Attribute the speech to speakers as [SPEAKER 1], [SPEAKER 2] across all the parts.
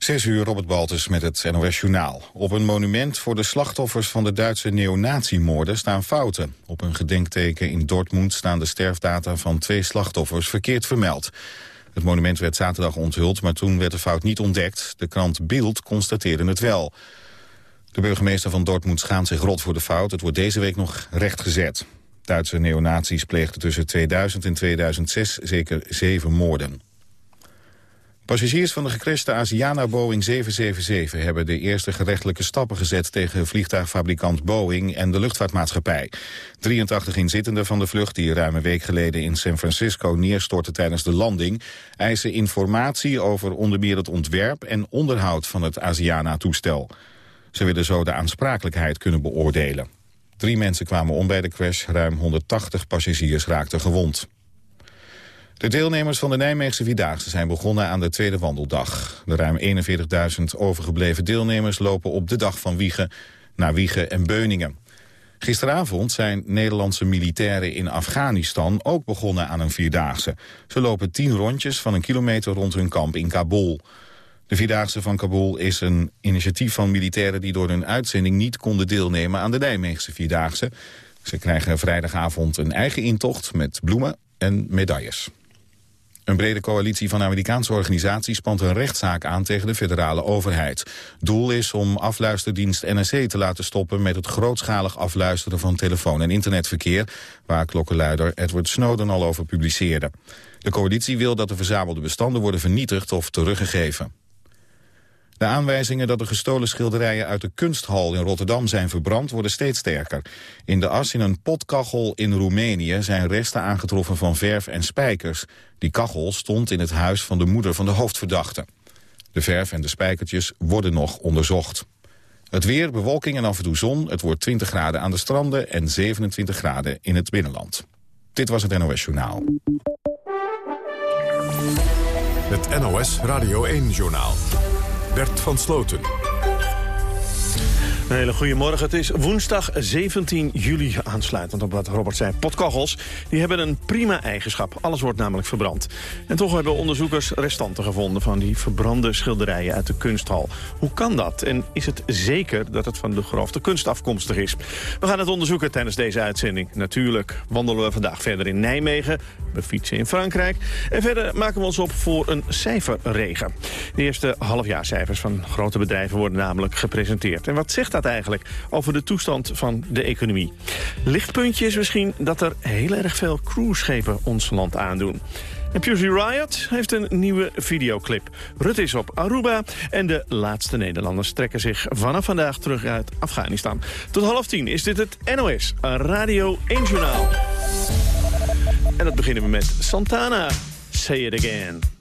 [SPEAKER 1] Zes uur Robert Baltus met het NOS Journaal. Op een monument voor de slachtoffers van de Duitse neonazimoorden staan fouten. Op een gedenkteken in Dortmund staan de sterfdata van twee slachtoffers verkeerd vermeld. Het monument werd zaterdag onthuld, maar toen werd de fout niet ontdekt. De krant Bild constateerde het wel. De burgemeester van Dortmund schaamt zich rot voor de fout. Het wordt deze week nog rechtgezet. Duitse neonazies pleegden tussen 2000 en 2006 zeker zeven moorden. Passagiers van de gecrashte Asiana Boeing 777 hebben de eerste gerechtelijke stappen gezet tegen vliegtuigfabrikant Boeing en de luchtvaartmaatschappij. 83 inzittenden van de vlucht die ruim een week geleden in San Francisco neerstortten tijdens de landing eisen informatie over onder meer het ontwerp en onderhoud van het Asiana-toestel. Ze willen zo de aansprakelijkheid kunnen beoordelen. Drie mensen kwamen om bij de crash, ruim 180 passagiers raakten gewond. De deelnemers van de Nijmeegse Vierdaagse zijn begonnen aan de tweede wandeldag. De ruim 41.000 overgebleven deelnemers lopen op de dag van Wiegen naar Wiegen en Beuningen. Gisteravond zijn Nederlandse militairen in Afghanistan ook begonnen aan een Vierdaagse. Ze lopen tien rondjes van een kilometer rond hun kamp in Kabul. De Vierdaagse van Kabul is een initiatief van militairen die door hun uitzending niet konden deelnemen aan de Nijmeegse Vierdaagse. Ze krijgen vrijdagavond een eigen intocht met bloemen en medailles. Een brede coalitie van Amerikaanse organisaties spant een rechtszaak aan tegen de federale overheid. Doel is om afluisterdienst NSC te laten stoppen met het grootschalig afluisteren van telefoon- en internetverkeer, waar klokkenluider Edward Snowden al over publiceerde. De coalitie wil dat de verzamelde bestanden worden vernietigd of teruggegeven. De aanwijzingen dat de gestolen schilderijen uit de kunsthal in Rotterdam zijn verbrand worden steeds sterker. In de as in een potkachel in Roemenië zijn resten aangetroffen van verf en spijkers. Die kachel stond in het huis van de moeder van de hoofdverdachte. De verf en de spijkertjes worden nog onderzocht. Het weer, bewolking en af en toe zon. Het wordt 20 graden aan de stranden en 27 graden in het binnenland. Dit was het NOS Journaal.
[SPEAKER 2] Het NOS Radio 1 Journaal. Bert van Sloten.
[SPEAKER 3] Een hele goede morgen. Het is woensdag 17 juli aansluitend op wat Robert zei. Potkachels die hebben een prima eigenschap. Alles wordt namelijk verbrand. En toch hebben onderzoekers restanten gevonden... van die verbrande schilderijen uit de kunsthal. Hoe kan dat? En is het zeker dat het van de grofte kunst afkomstig is? We gaan het onderzoeken tijdens deze uitzending. Natuurlijk wandelen we vandaag verder in Nijmegen. We fietsen in Frankrijk. En verder maken we ons op voor een cijferregen. De eerste halfjaarcijfers van grote bedrijven worden namelijk gepresenteerd. En wat zegt dat eigenlijk over de toestand van de economie? Lichtpuntje is misschien dat er heel erg veel cruiseschepen ons land aandoen. En Pussy Riot heeft een nieuwe videoclip. Rutte is op Aruba en de laatste Nederlanders trekken zich vanaf vandaag terug uit Afghanistan. Tot half tien is dit het NOS Radio 1 Journaal. En dat beginnen we met Santana. Say it again.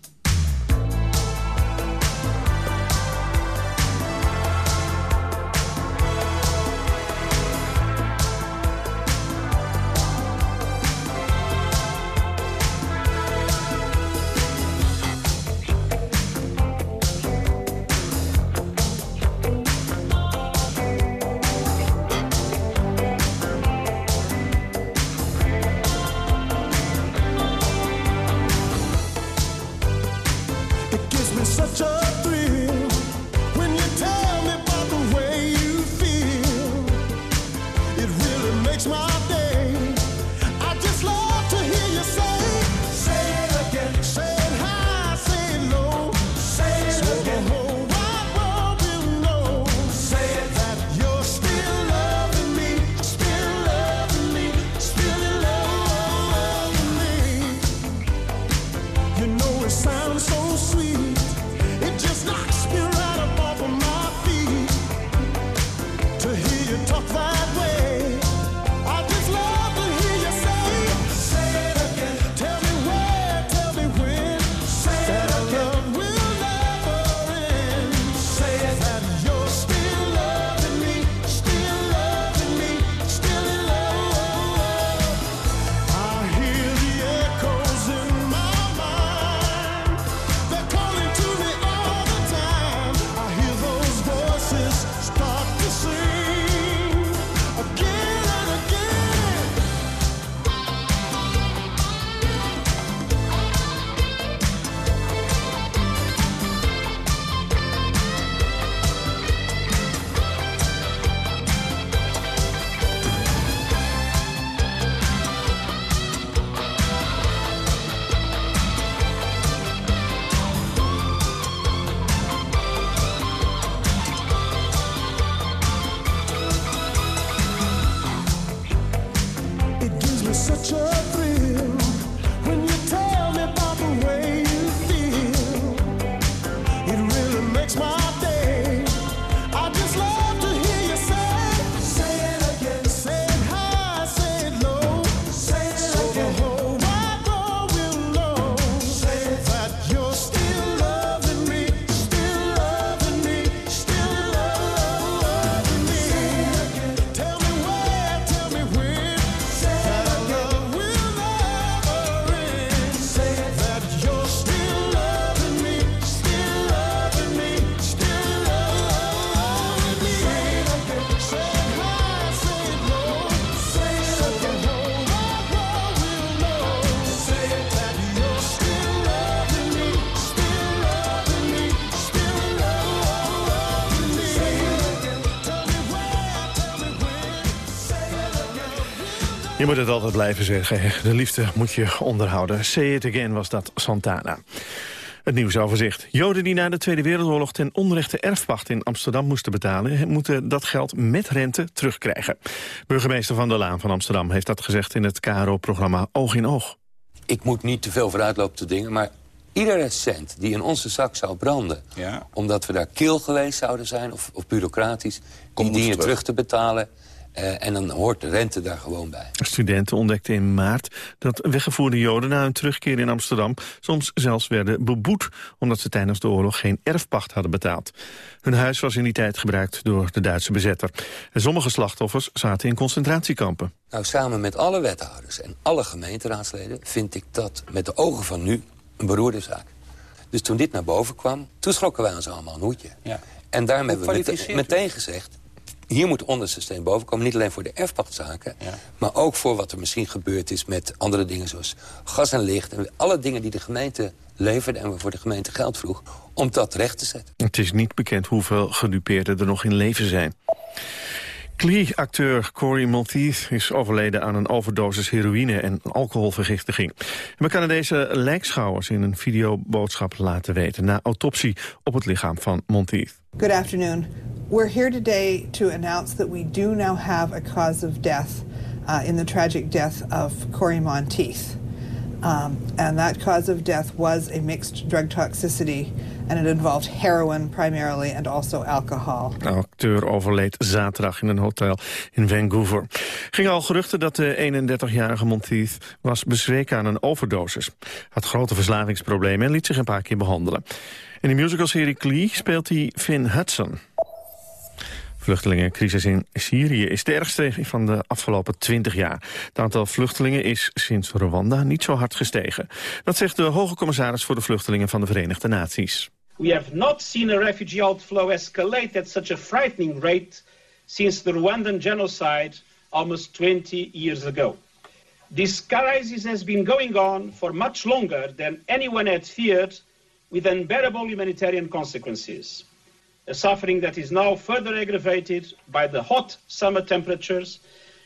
[SPEAKER 4] such
[SPEAKER 3] a moet het altijd blijven zeggen. De liefde moet je onderhouden. Say it again was dat Santana. Het nieuwsoverzicht. Joden die na de Tweede Wereldoorlog ten onrechte erfpacht in Amsterdam moesten betalen... moeten dat geld met rente terugkrijgen. Burgemeester Van der Laan van Amsterdam heeft dat gezegd in het KRO-programma Oog in Oog.
[SPEAKER 4] Ik moet niet te veel vooruitlopen te dingen, maar iedere cent die in onze zak zou branden... Ja. omdat we daar kil geweest zouden zijn of, of bureaucratisch... die dingen terug. terug te betalen uh, en dan hoort de rente daar gewoon bij.
[SPEAKER 3] Studenten ontdekten in maart dat weggevoerde Joden na hun terugkeer in Amsterdam soms zelfs werden beboet omdat ze tijdens de oorlog geen erfpacht hadden betaald. Hun huis was in die tijd gebruikt door de Duitse bezetter. En sommige slachtoffers zaten in concentratiekampen.
[SPEAKER 4] Nou, samen met alle wethouders en alle gemeenteraadsleden vind ik dat met de ogen van nu een beroerde zaak. Dus toen dit naar boven kwam, toen schrokken wij ons allemaal een hoedje. Ja. En daarom hebben we meteen gezegd hier moet onderste steen boven komen. Niet alleen voor de erfpachtzaken, maar ook voor wat er misschien gebeurd is... met andere dingen zoals gas en licht. En alle dingen die de gemeente leverde en waarvoor de gemeente geld vroeg... om dat recht te zetten.
[SPEAKER 3] Het is niet bekend hoeveel gedupeerden er nog in leven zijn. Glee-acteur Corey Monteith is overleden aan een overdosis heroïne en alcoholvergiftiging. We kunnen deze lijkschouwers in een videoboodschap laten weten na autopsie op het lichaam van Monteith.
[SPEAKER 5] Good afternoon. We're here today to announce that we do now have a cause of death uh, in the tragic death of Corey Monteith. Um, and that cause of death was a mixed drug toxicity and it involved heroin primarily and also alcohol.
[SPEAKER 3] De acteur overleed zaterdag in een hotel in Vancouver. Ging al geruchten dat de 31-jarige Monteith was bezweken aan een overdosis. Had grote verslavingsproblemen en liet zich een paar keer behandelen. In de musicalserie Glee speelt hij Finn Hudson. Vluchtelingencrisis in Syrië is de ergste van de afgelopen 20 jaar. Het aantal vluchtelingen is sinds Rwanda niet zo hard gestegen. Dat zegt de hoge commissaris voor de vluchtelingen van de Verenigde Naties.
[SPEAKER 6] We have not seen a refugee outflow escalate at such a frightening rate since the Rwandan genocide almost 20 years ago. This crisis has been going on for much longer than anyone had feared with unbearable humanitarian consequences. A suffering that is now further aggravated by the hot summer temperatures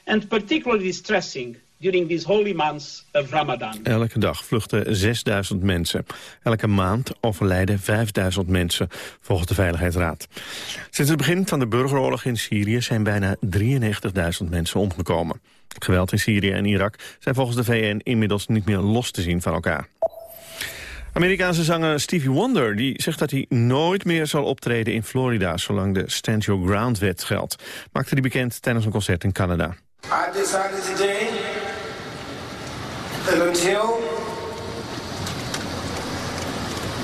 [SPEAKER 6] and particularly distressing during these holy months of Ramadan.
[SPEAKER 3] Elke dag vluchten 6000 mensen. Elke maand overlijden 5000 mensen, volgens de Veiligheidsraad. Sinds het begin van de burgeroorlog in Syrië zijn bijna 93.000 mensen omgekomen. Geweld in Syrië en Irak zijn volgens de VN inmiddels niet meer los te zien van elkaar. Amerikaanse zanger Stevie Wonder die zegt dat hij nooit meer zal optreden in Florida... zolang de Stand Your Ground-wet geldt. Maakte hij bekend tijdens een concert in Canada. I decided today that until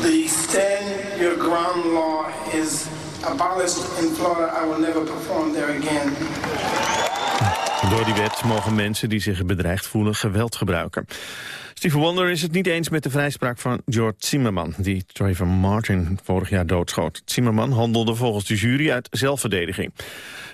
[SPEAKER 3] the Stand Your Ground law is abolished in Florida... I will never perform there again. Door die wet mogen mensen die zich bedreigd voelen geweld gebruiken. Steve Wonder is het niet eens met de vrijspraak van George Zimmerman... die Trayvon Martin vorig jaar doodschoot. Zimmerman handelde volgens de jury uit zelfverdediging.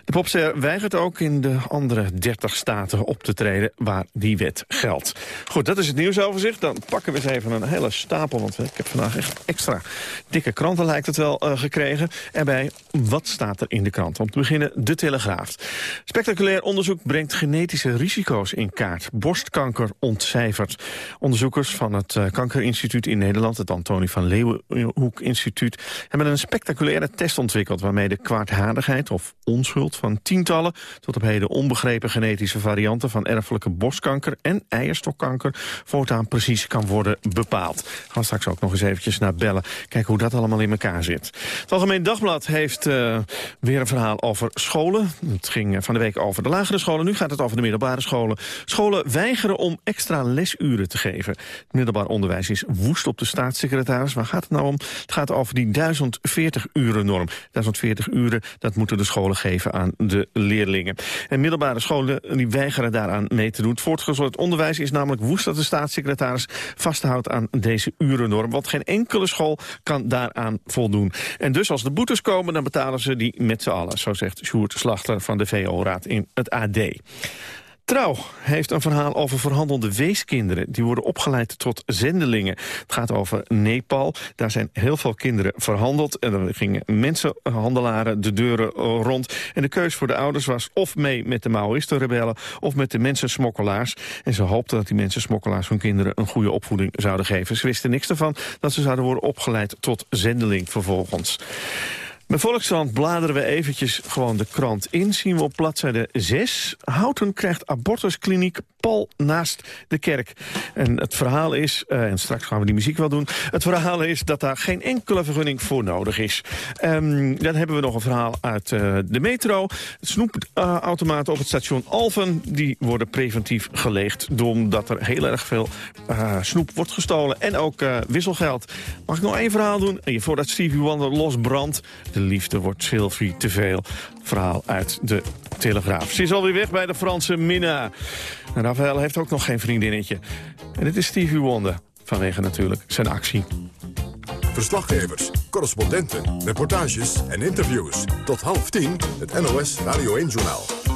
[SPEAKER 3] De popster weigert ook in de andere 30 staten op te treden waar die wet geldt. Goed, dat is het nieuwsoverzicht. Dan pakken we eens even een hele stapel, want ik heb vandaag echt extra dikke kranten lijkt het wel uh, gekregen. Erbij, wat staat er in de krant? Om te beginnen, De Telegraaf. Spectaculair onderzoek brengt genetische risico's in kaart. Borstkanker ontcijferd. Onderzoekers van het uh, Kankerinstituut in Nederland, het Antonie van Leeuwenhoek Instituut, hebben een spectaculaire test ontwikkeld waarmee de kwaadhaardigheid of onschuld van tientallen tot op heden onbegrepen genetische varianten van erfelijke borstkanker en eierstokkanker voortaan precies kan worden bepaald. Gaan we straks ook nog eens eventjes naar bellen, kijken hoe dat allemaal in elkaar zit. Het Algemeen Dagblad heeft uh, weer een verhaal over scholen. Het ging van de week over de lagere scholen, nu gaat het over de middelbare scholen. Scholen weigeren om extra lesuren te geven. Het middelbaar onderwijs is woest op de staatssecretaris. Waar gaat het nou om? Het gaat over die 1040 uren norm. 1040 uren, dat moeten de scholen geven aan de leerlingen. En middelbare scholen die weigeren daaraan mee te doen. Het voortgezet onderwijs is namelijk woest dat de staatssecretaris vasthoudt aan deze urennorm. Want geen enkele school kan daaraan voldoen. En dus als de boetes komen, dan betalen ze die met z'n allen. Zo zegt Sjoerd Slachter van de VO-raad in het AD. Trouw heeft een verhaal over verhandelde weeskinderen. Die worden opgeleid tot zendelingen. Het gaat over Nepal. Daar zijn heel veel kinderen verhandeld. En er gingen mensenhandelaren de deuren rond. En de keus voor de ouders was of mee met de Maoïstenrebellen... of met de mensensmokkelaars. En ze hoopten dat die mensensmokkelaars hun kinderen... een goede opvoeding zouden geven. Ze wisten niks ervan dat ze zouden worden opgeleid tot zendeling vervolgens. Bij Volkskrant bladeren we eventjes gewoon de krant in. Zien we op bladzijde 6. Houten krijgt abortuskliniek pal naast de kerk. En het verhaal is, uh, en straks gaan we die muziek wel doen... het verhaal is dat daar geen enkele vergunning voor nodig is. Um, dan hebben we nog een verhaal uit uh, de metro. Snoepautomaten op het station Alphen... die worden preventief geleegd... omdat er heel erg veel uh, snoep wordt gestolen. En ook wisselgeld. Mag ik nog één verhaal doen? Voordat Stevie Wonder losbrandt... De liefde wordt Sylvie te veel. Verhaal uit de Telegraaf. Ze is alweer weg bij de Franse Minna. Rafael heeft ook nog geen vriendinnetje. En dit is Stevie Wonder. Vanwege natuurlijk zijn actie.
[SPEAKER 7] Verslaggevers, correspondenten, reportages en interviews. Tot half tien het NOS Radio 1-journaal.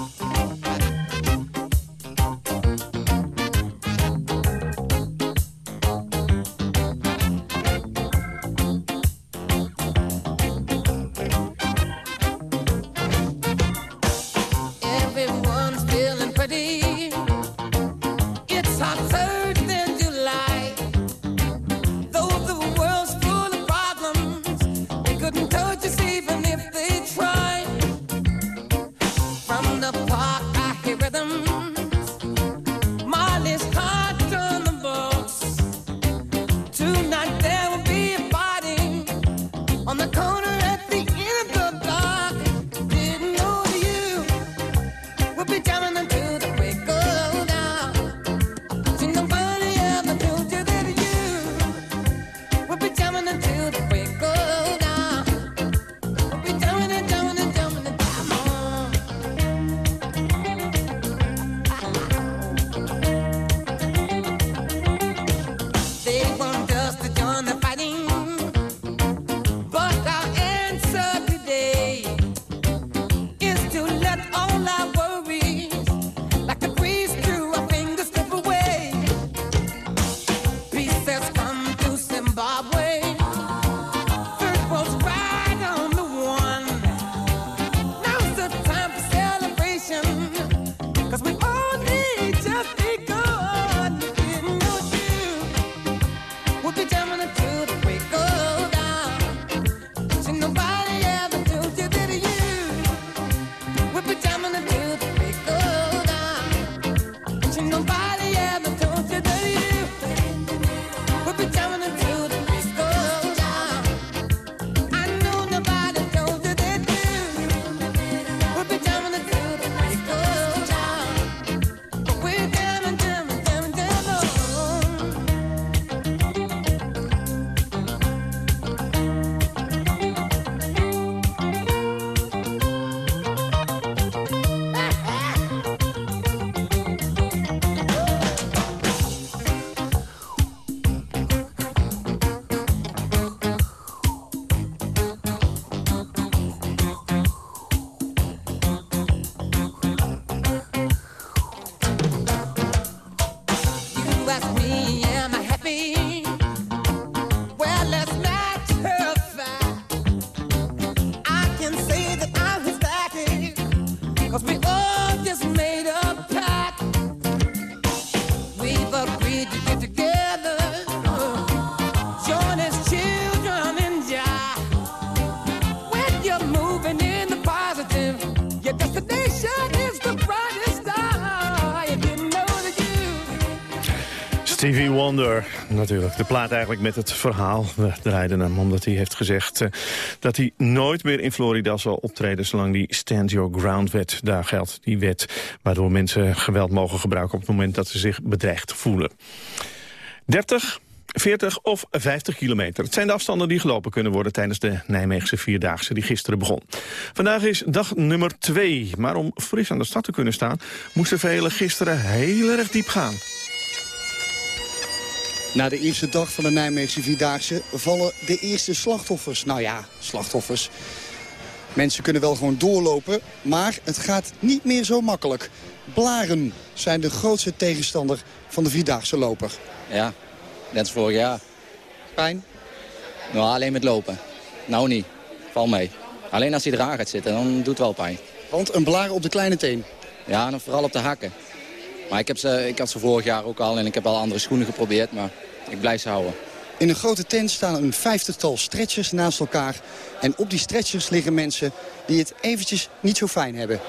[SPEAKER 3] Natuurlijk. De plaat eigenlijk met het verhaal. We draaiden hem omdat hij heeft gezegd... Uh, dat hij nooit meer in Florida zal optreden... zolang die Stand Your Ground wet daar geldt. Die wet waardoor mensen geweld mogen gebruiken... op het moment dat ze zich bedreigd voelen. 30, 40 of 50 kilometer. Het zijn de afstanden die gelopen kunnen worden... tijdens de Nijmeegse Vierdaagse die gisteren begon. Vandaag is dag nummer 2. Maar om fris aan de stad te kunnen staan... moesten velen gisteren heel erg diep gaan.
[SPEAKER 8] Na de eerste dag van de Nijmeegse Vierdaagse vallen de eerste slachtoffers. Nou ja, slachtoffers. Mensen kunnen wel gewoon doorlopen, maar het gaat niet meer zo makkelijk. Blaren zijn de grootste tegenstander van de Vierdaagse loper.
[SPEAKER 9] Ja, net als vorig jaar. Pijn? Nou, alleen met lopen. Nou niet. Val mee. Alleen als hij eraan gaat zitten, dan doet het wel pijn.
[SPEAKER 8] Want een blaar op de kleine teen?
[SPEAKER 9] Ja, en vooral op de hakken. Maar ik, heb ze, ik had ze vorig jaar ook al en ik heb al andere schoenen geprobeerd, maar ik blijf ze houden.
[SPEAKER 8] In een grote tent staan een vijftigtal stretchers naast elkaar. En op die stretchers liggen mensen die het eventjes niet zo fijn hebben.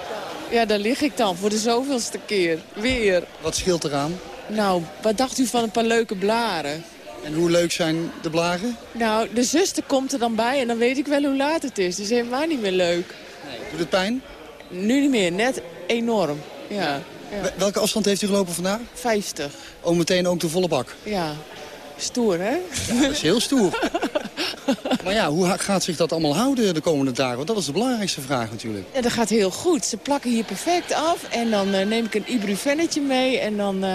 [SPEAKER 10] Ja, daar lig ik dan voor de zoveelste keer. Weer.
[SPEAKER 8] Wat scheelt eraan?
[SPEAKER 10] Nou, wat dacht u van een paar leuke blaren?
[SPEAKER 8] En hoe leuk zijn de blaren?
[SPEAKER 10] Nou, de zuster komt er dan bij en dan weet ik wel hoe laat het is. Dus helemaal niet meer leuk.
[SPEAKER 8] Nee. Doet het pijn?
[SPEAKER 10] Nu niet meer, net enorm. Ja. Ja.
[SPEAKER 8] Welke afstand heeft u gelopen vandaag?
[SPEAKER 10] 50.
[SPEAKER 8] Oh, meteen ook de volle bak?
[SPEAKER 10] Ja. Stoer, hè?
[SPEAKER 8] Ja, dat is heel stoer. maar ja, hoe gaat zich dat allemaal houden de komende dagen? Want dat is de belangrijkste vraag natuurlijk.
[SPEAKER 10] Ja, dat gaat heel goed. Ze plakken hier perfect af. En dan uh, neem ik een ibuprofennetje mee. En dan uh,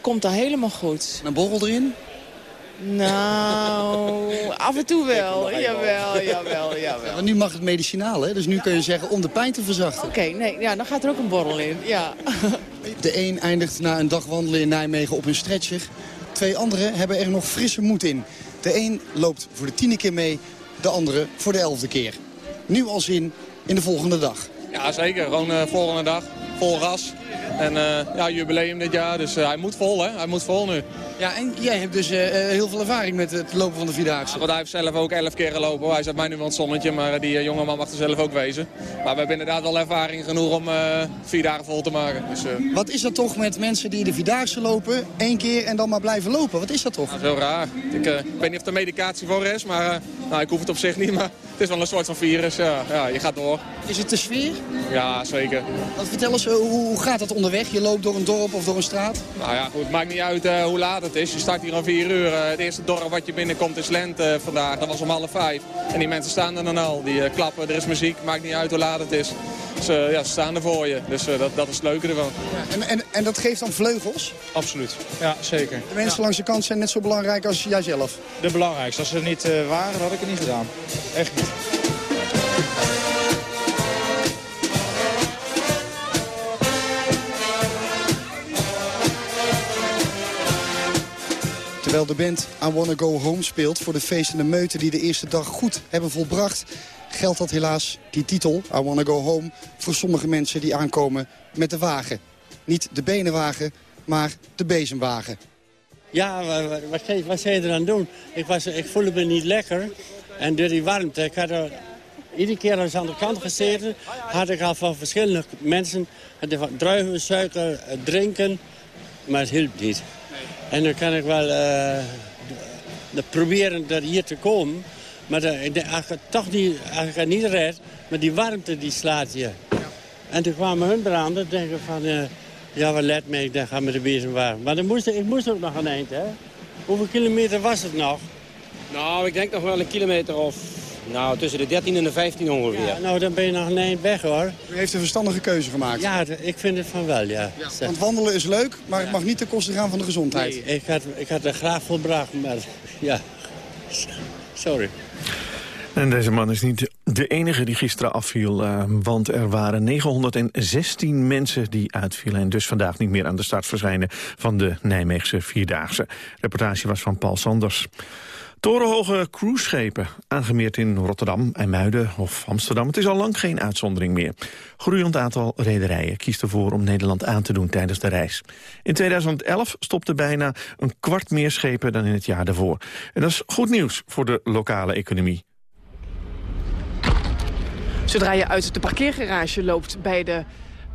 [SPEAKER 10] komt dat helemaal goed.
[SPEAKER 8] Een borrel erin?
[SPEAKER 10] Nou, af en toe wel. Jawel, jawel, jawel.
[SPEAKER 8] Maar nu mag het medicinaal, hè? Dus nu kun je zeggen om de pijn te verzachten.
[SPEAKER 10] Oké, nee, ja, dan gaat er ook een borrel in, ja.
[SPEAKER 8] De een eindigt na een dag wandelen in Nijmegen op een stretcher. Twee anderen hebben er nog frisse moed in. De een loopt voor de tiende keer mee, de andere voor de elfde keer. Nu al zin in de volgende dag.
[SPEAKER 11] Ja, zeker. Gewoon uh, volgende dag. Vol gas. En uh, ja, jubileum dit jaar, dus uh, hij moet vol, hè? Hij moet vol nu.
[SPEAKER 8] Ja, en jij hebt dus uh, heel veel ervaring met het lopen van de Vierdaagse.
[SPEAKER 11] Ja, want hij heeft zelf ook elf keer gelopen. Hij zet mij nu wel het zonnetje, maar die jonge man mag er zelf ook wezen. Maar we hebben inderdaad wel ervaring genoeg om vier dagen vol te maken. Dus,
[SPEAKER 8] Wat is dat toch met mensen die de Vierdaagse lopen, één keer en dan maar blijven lopen? Wat is dat toch?
[SPEAKER 11] Dat is heel raar. Ik, ik weet niet of er medicatie voor is, maar nou, ik hoef het op zich niet. Maar het is wel een soort van virus. Ja, ja je gaat door.
[SPEAKER 8] Is het de sfeer?
[SPEAKER 11] Ja, zeker.
[SPEAKER 8] Wat, vertel eens, hoe, hoe gaat het onderweg? Je loopt door een dorp of door een straat?
[SPEAKER 11] Nou ja, goed, het maakt niet uit uh, hoe laat het is. Je start hier om 4 uur. Uh, het eerste dorp wat je binnenkomt is Lent uh, vandaag. Dat was om half vijf. En die mensen staan er dan al. Die klappen, er is muziek. Maakt niet uit hoe laat het is. Dus ja, ze staan er voor je. Dus dat, dat is het leuke ervan.
[SPEAKER 8] Ja, en, en, en dat geeft dan vleugels?
[SPEAKER 11] Absoluut. Ja, zeker.
[SPEAKER 8] De mensen
[SPEAKER 11] ja.
[SPEAKER 8] langs de kant zijn net zo belangrijk als jijzelf?
[SPEAKER 11] De belangrijkste. Als ze er niet waren, had ik het niet gedaan. Echt niet.
[SPEAKER 8] Terwijl de band I Wanna Go Home speelt voor de feestende meuten die de eerste dag goed hebben volbracht... geldt dat helaas, die titel, I Wanna Go Home, voor sommige mensen die aankomen met de wagen. Niet de benenwagen, maar de bezemwagen.
[SPEAKER 12] Ja, wat, wat, wat zou je er aan doen? Ik, was, ik voelde me niet lekker. En door die warmte, ik had er iedere keer als aan de kant gezeten... had ik al van verschillende mensen van druiven, suiker, drinken. Maar het hielp niet. En dan kan ik wel uh, proberen er hier te komen. Maar de, als, ik toch niet, als het niet red, maar die warmte die slaat je. En toen kwamen hun branden denken van... Uh, ja, wat let me, ik denk, ga met de bezemwagen. Maar dan moest, ik moest ook nog een eind, hè? Hoeveel kilometer was het nog?
[SPEAKER 13] Nou, ik denk nog wel een kilometer of... Nou, tussen de 13 en de 15 ongeveer.
[SPEAKER 12] Ja, nou, dan ben je nog een eind weg, hoor.
[SPEAKER 8] U heeft een verstandige keuze gemaakt.
[SPEAKER 12] Ja, ik vind het van wel, ja.
[SPEAKER 8] ja want wandelen is leuk, maar het mag niet ten koste gaan van de gezondheid.
[SPEAKER 12] Nee, ik had, ik had het graag volbracht, maar ja, sorry.
[SPEAKER 3] En deze man is niet de enige die gisteren afviel, uh, want er waren 916 mensen die uitvielen... en dus vandaag niet meer aan de start verschijnen van de Nijmeegse Vierdaagse. De reportage was van Paul Sanders. Torenhoge cruiseschepen, aangemeerd in Rotterdam, IJmuiden of Amsterdam. Het is al lang geen uitzondering meer. Groeiend aantal rederijen kiest ervoor om Nederland aan te doen tijdens de reis. In 2011 stopte bijna een kwart meer schepen dan in het jaar daarvoor. En dat is goed nieuws voor de lokale economie.
[SPEAKER 14] Zodra je uit de parkeergarage loopt bij de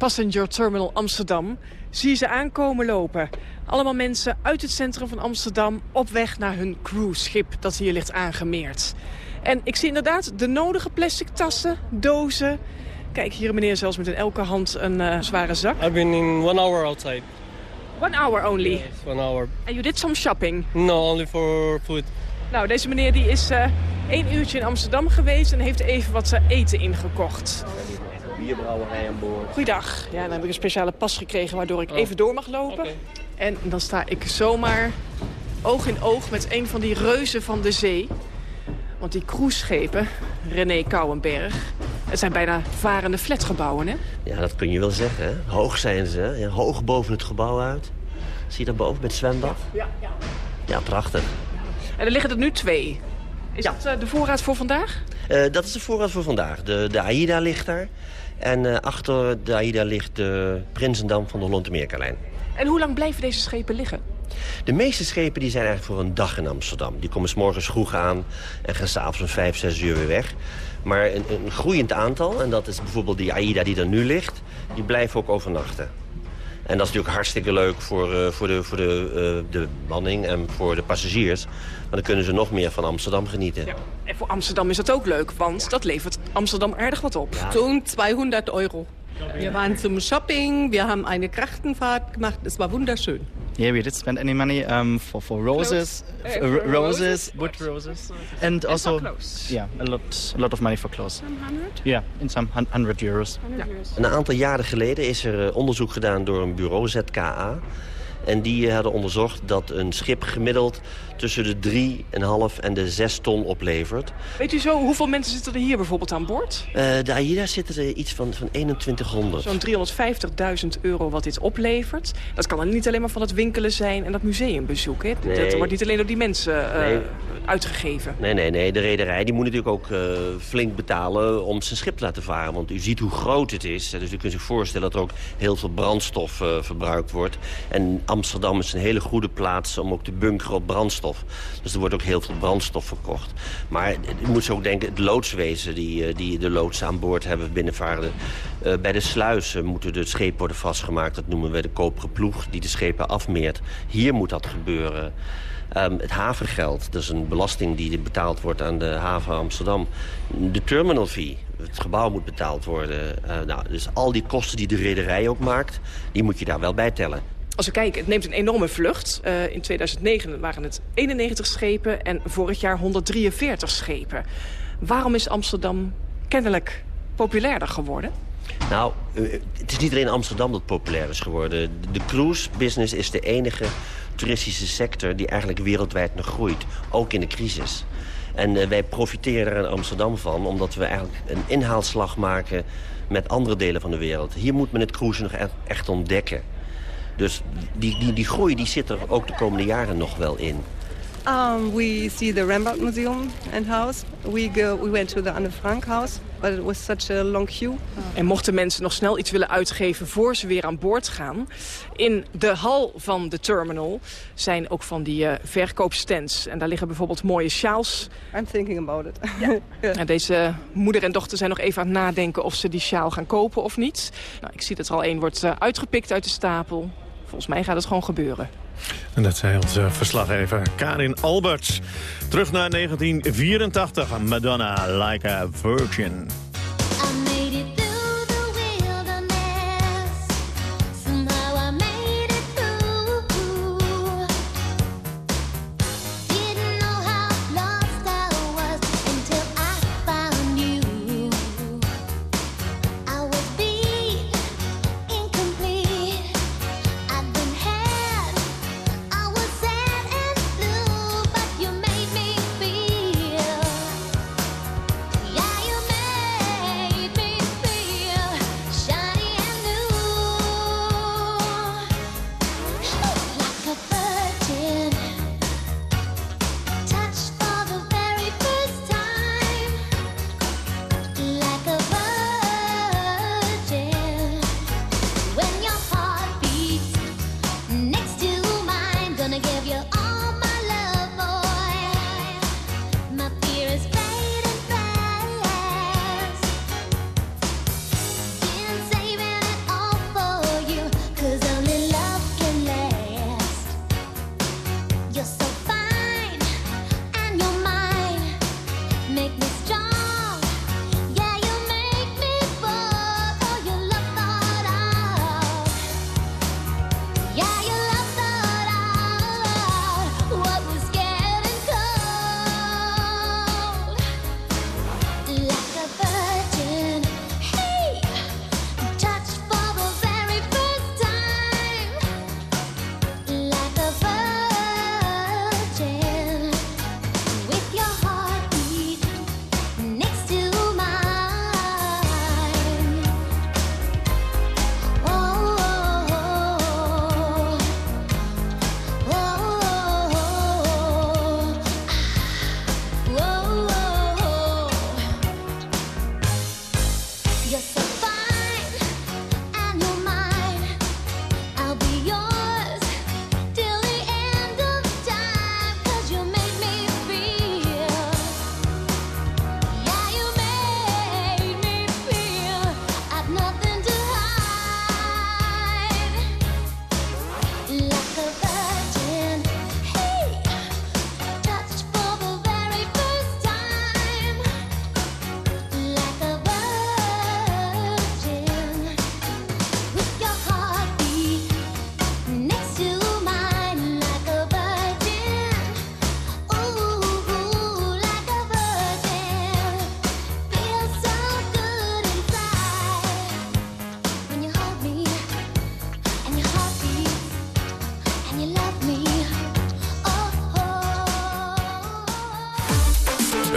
[SPEAKER 14] Passenger Terminal Amsterdam... zie je ze aankomen lopen. Allemaal mensen uit het centrum van Amsterdam op weg naar hun cruiseschip dat hier ligt aangemeerd. En ik zie inderdaad de nodige plastic tassen, dozen. Kijk, hier een meneer zelfs met in elke hand een uh, zware zak.
[SPEAKER 15] I've been in one hour outside.
[SPEAKER 14] One hour only?
[SPEAKER 15] Yes, one hour.
[SPEAKER 14] And you did some shopping?
[SPEAKER 15] No, only for food.
[SPEAKER 14] Nou, deze meneer die is uh, één uurtje in Amsterdam geweest en heeft even wat eten ingekocht.
[SPEAKER 15] Bierbrouwerij aan boord.
[SPEAKER 14] Goeiedag. Ja, dan heb ik een speciale pas gekregen waardoor ik oh. even door mag lopen. Okay. En dan sta ik zomaar oog in oog met een van die reuzen van de zee. Want die cruiseschepen, René Kouwenberg, Het zijn bijna varende flatgebouwen, hè?
[SPEAKER 16] Ja, dat kun je wel zeggen. Hè? Hoog zijn ze, ja, hoog boven het gebouw uit. Zie je dat boven met zwembad?
[SPEAKER 14] Ja, ja.
[SPEAKER 16] Ja, prachtig.
[SPEAKER 14] En er liggen er nu twee. Is dat uh, de voorraad voor vandaag?
[SPEAKER 16] Uh, dat is de voorraad voor vandaag. De, de AIDA ligt daar. En uh, achter de AIDA ligt de Prinsendam van de Lontemeerkalijn.
[SPEAKER 14] En hoe lang blijven deze schepen liggen?
[SPEAKER 16] De meeste schepen die zijn eigenlijk voor een dag in Amsterdam. Die komen s morgens vroeg aan en gaan s'avonds om vijf, zes uur weer weg. Maar een, een, groeiend aantal, en dat is bijvoorbeeld die AIDA die er nu ligt... die blijven ook overnachten. En dat is natuurlijk hartstikke leuk voor, uh, voor, de, voor de, uh, de manning en voor de passagiers. Dan kunnen ze nog meer van Amsterdam genieten. Ja.
[SPEAKER 14] En voor Amsterdam is dat ook leuk, want dat levert Amsterdam aardig wat op.
[SPEAKER 17] Ja. Zo'n 200 euro. We waren zum Shopping, we hebben eine Krachtenfahrt gemacht. Es war wunderschön.
[SPEAKER 18] Yeah, we did spend any money um, for for roses, uh, for roses, wood roses, and also yeah, a lot a lot of money for clothes.
[SPEAKER 14] Some hundred?
[SPEAKER 18] Yeah, in some hundred euros.
[SPEAKER 16] Ja. Een aantal jaren geleden is er onderzoek gedaan door een bureau ZKA. En die hadden onderzocht dat een schip gemiddeld tussen de 3,5 en de 6 ton oplevert.
[SPEAKER 14] Weet u zo, hoeveel mensen zitten er hier bijvoorbeeld aan boord?
[SPEAKER 16] Uh, de AIDA zitten er iets van, van 2100.
[SPEAKER 14] Zo'n 350.000 euro wat dit oplevert. Dat kan dan niet alleen maar van het winkelen zijn en dat museumbezoek. Hè?
[SPEAKER 16] Nee.
[SPEAKER 14] Dat wordt niet alleen door die mensen uh, nee. uitgegeven.
[SPEAKER 16] Nee, nee, nee. De rederij die moet natuurlijk ook uh, flink betalen om zijn schip te laten varen. Want u ziet hoe groot het is. Dus u kunt zich voorstellen dat er ook heel veel brandstof verbruikt wordt. En Amsterdam is een hele goede plaats om ook te bunkeren op brandstof. Dus er wordt ook heel veel brandstof verkocht. Maar je moet zo ook denken, het loodswezen die, die de loodsen aan boord hebben binnenvaren. Uh, bij de sluizen moeten de schepen worden vastgemaakt. Dat noemen we de koperen ploeg die de schepen afmeert. Hier moet dat gebeuren. Um, het havengeld, dat is een belasting die betaald wordt aan de haven Amsterdam. De terminal fee, het gebouw moet betaald worden. Uh, nou, dus al die kosten die de rederij ook maakt, die moet je daar wel bij tellen.
[SPEAKER 14] Als we kijken, het neemt een enorme vlucht. Uh, in 2009 waren het 91 schepen en vorig jaar 143 schepen. Waarom is Amsterdam kennelijk populairder geworden?
[SPEAKER 16] Nou, het is niet alleen Amsterdam dat populair is geworden. De cruise business is de enige toeristische sector die eigenlijk wereldwijd nog groeit. Ook in de crisis. En uh, wij profiteren er in Amsterdam van, omdat we eigenlijk een inhaalslag maken met andere delen van de wereld. Hier moet men het cruisen nog echt ontdekken. Dus die, die, die groei die zit er ook de komende jaren nog wel in.
[SPEAKER 17] Um, we see the Rembrandt Museum and house. We, go, we went to the Anne Frank house, but it was such a long queue.
[SPEAKER 14] En mochten mensen nog snel iets willen uitgeven voor ze weer aan boord gaan... in de hal van de terminal zijn ook van die uh, verkoopstands. En daar liggen bijvoorbeeld mooie sjaals.
[SPEAKER 17] I'm thinking about it.
[SPEAKER 14] Yeah. En deze moeder en dochter zijn nog even aan het nadenken of ze die sjaal gaan kopen of niet. Nou, ik zie dat er al één wordt uh, uitgepikt uit de stapel. Volgens mij gaat het gewoon gebeuren.
[SPEAKER 3] En dat zei onze verslaggever Karin Alberts. Terug naar 1984. Madonna, Like a Virgin.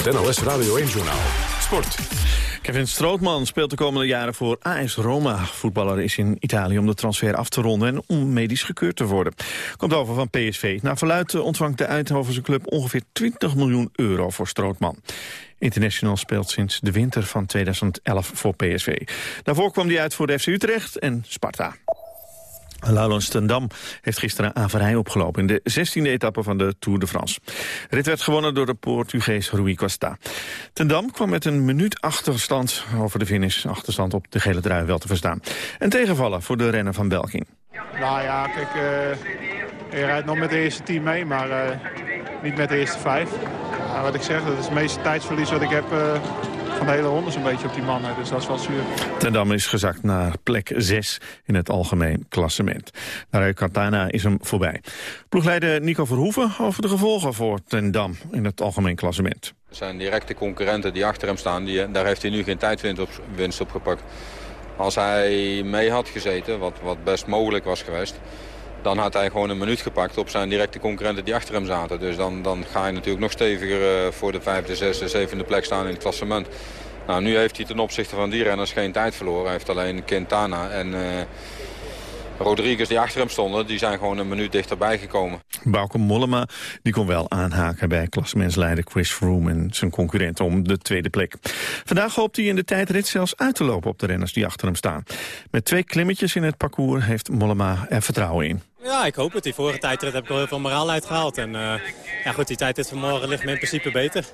[SPEAKER 2] Het NOS Radio 1-journaal. Sport.
[SPEAKER 3] Kevin Strootman speelt de komende jaren voor AS Roma. Voetballer is in Italië om de transfer af te ronden en om medisch gekeurd te worden. Komt over van PSV. Na verluid ontvangt de Eindhovense club ongeveer 20 miljoen euro voor Strootman. International speelt sinds de winter van 2011 voor PSV. Daarvoor kwam hij uit voor de FC Utrecht en Sparta. Laurens Stendam heeft gisteren averij opgelopen... in de 16e etappe van de Tour de France. Rit werd gewonnen door de Portugees Rui Costa. Tendam kwam met een minuut achterstand over de finish. Achterstand op de gele trui wel te verstaan. En tegenvallen voor de renner van Belking.
[SPEAKER 19] Nou ja, kijk, uh, je rijdt nog met de eerste team mee, maar uh, niet met de eerste vijf. Uh, wat ik zeg, dat is het meeste tijdsverlies wat ik heb eh, van de hele ronde een beetje op die mannen. Dus dat is wel zuur.
[SPEAKER 3] Tendam is gezakt naar plek 6 in het algemeen klassement. Naar Cartana is hem voorbij. Ploegleider Nico Verhoeven over de gevolgen voor Tendam in het algemeen klassement.
[SPEAKER 20] Zijn directe concurrenten die achter hem staan, die, daar heeft hij nu geen tijdwinst op, winst op gepakt. Als hij mee had gezeten, wat, wat best mogelijk was geweest dan had hij gewoon een minuut gepakt op zijn directe concurrenten die achter hem zaten. Dus dan, dan ga je natuurlijk nog steviger uh, voor de vijfde, zesde, zevende plek staan in het klassement. Nou, nu heeft hij ten opzichte van die renners geen tijd verloren. Hij heeft alleen Quintana en uh, Rodriguez die achter hem stonden... die zijn gewoon een minuut dichterbij gekomen.
[SPEAKER 3] Bauke Mollema die kon wel aanhaken bij klassementsleider Chris Froome... en zijn concurrent om de tweede plek. Vandaag hoopt hij in de tijdrit zelfs uit te lopen op de renners die achter hem staan. Met twee klimmetjes in het parcours heeft Mollema er vertrouwen in.
[SPEAKER 21] Ja, ik hoop het. Die vorige tijdrit heb ik al heel veel moraal uitgehaald. En uh, ja, goed, die tijdrit van morgen ligt me in principe beter.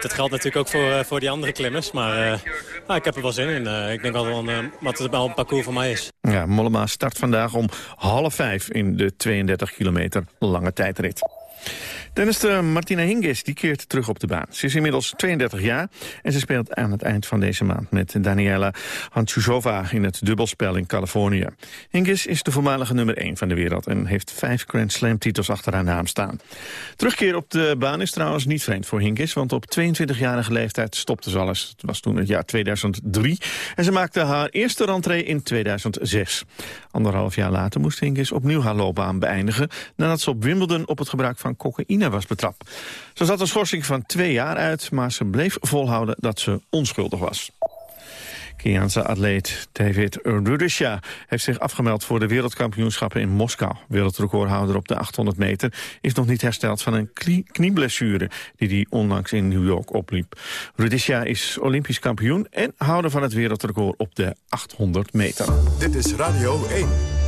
[SPEAKER 21] Dat geldt natuurlijk ook voor, uh, voor die andere klimmers. Maar uh, nou, ik heb er wel zin in. ik denk wel wat het wel een parcours voor mij is.
[SPEAKER 3] Ja, Mollema start vandaag om half vijf in de 32 kilometer lange tijdrit. Tennister Martina Hingis die keert terug op de baan. Ze is inmiddels 32 jaar en ze speelt aan het eind van deze maand... met Daniela Hanchuzova in het dubbelspel in Californië. Hingis is de voormalige nummer 1 van de wereld... en heeft vijf Grand Slam titels achter haar naam staan. Terugkeer op de baan is trouwens niet vreemd voor Hingis... want op 22-jarige leeftijd stopte ze alles. Het was toen het jaar 2003 en ze maakte haar eerste rentree in 2006. Anderhalf jaar later moest Hingis opnieuw haar loopbaan beëindigen... nadat ze op Wimbledon op het gebruik van cocaïne was betrapt. Ze zat een schorsing van twee jaar uit, maar ze bleef volhouden dat ze onschuldig was. Keniaanse atleet David Rudisha heeft zich afgemeld voor de wereldkampioenschappen in Moskou. Wereldrecordhouder op de 800 meter is nog niet hersteld van een knieblessure die hij onlangs in New York opliep. Rudisha is olympisch kampioen en houder van het wereldrecord op de 800 meter.
[SPEAKER 2] Dit is Radio 1.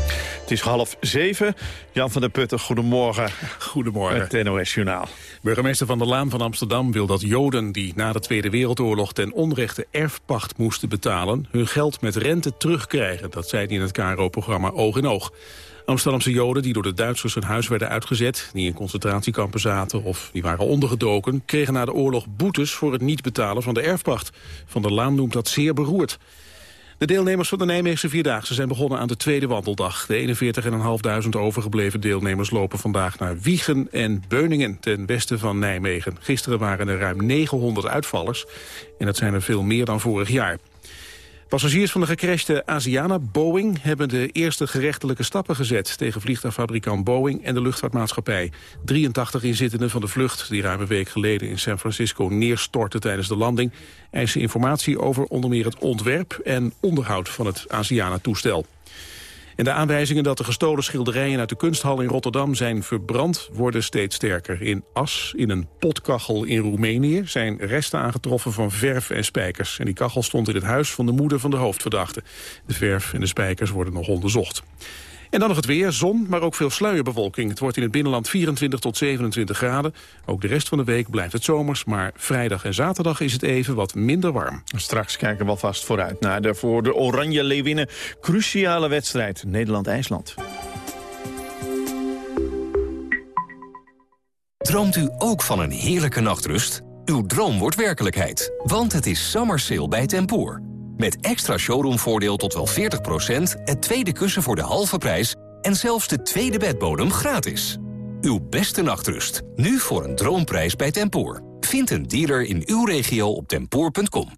[SPEAKER 3] Het is half zeven. Jan van der Putten, goedemorgen.
[SPEAKER 22] Goedemorgen.
[SPEAKER 3] Het NOS Journaal.
[SPEAKER 22] Burgemeester Van der Laan van Amsterdam wil dat Joden... die na de Tweede Wereldoorlog ten onrechte erfpacht moesten betalen... hun geld met rente terugkrijgen. Dat zei hij in het KRO-programma Oog in Oog. Amsterdamse Joden die door de Duitsers hun huis werden uitgezet... die in concentratiekampen zaten of die waren ondergedoken... kregen na de oorlog boetes voor het niet betalen van de erfpacht. Van der Laan noemt dat zeer beroerd. De deelnemers van de Nijmeegse Vierdaagse zijn begonnen aan de tweede wandeldag. De 41.500 overgebleven deelnemers lopen vandaag naar Wiegen en Beuningen ten westen van Nijmegen. Gisteren waren er ruim 900 uitvallers en dat zijn er veel meer dan vorig jaar. Passagiers van de gecrashte Asiana Boeing hebben de eerste gerechtelijke stappen gezet tegen vliegtuigfabrikant Boeing en de luchtvaartmaatschappij. 83 inzittenden van de vlucht die ruim een week geleden in San Francisco neerstortte tijdens de landing eisen informatie over onder meer het ontwerp en onderhoud van het Asiana-toestel. En de aanwijzingen dat de gestolen schilderijen uit de kunsthal in Rotterdam zijn verbrand worden steeds sterker. In As, in een potkachel in Roemenië, zijn resten aangetroffen van verf en spijkers. En die kachel stond in het huis van de moeder van de hoofdverdachte. De verf en de spijkers worden nog onderzocht. En dan nog het weer, zon, maar ook veel sluierbewolking. Het wordt in het binnenland 24 tot 27 graden. Ook de rest van de week blijft het zomers, maar vrijdag en zaterdag is het even wat minder warm.
[SPEAKER 3] Straks kijken we alvast vooruit naar de voor de Oranje Leeuwinnen cruciale wedstrijd Nederland-IJsland.
[SPEAKER 23] Droomt u ook van een heerlijke nachtrust? Uw droom wordt werkelijkheid, want het is summer sale bij Tempoor. Met extra showroomvoordeel tot wel 40%, het tweede kussen voor de halve prijs... en zelfs de tweede bedbodem gratis. Uw beste nachtrust, nu voor een droomprijs bij Tempoor. Vind een dealer in uw regio op tempoor.com.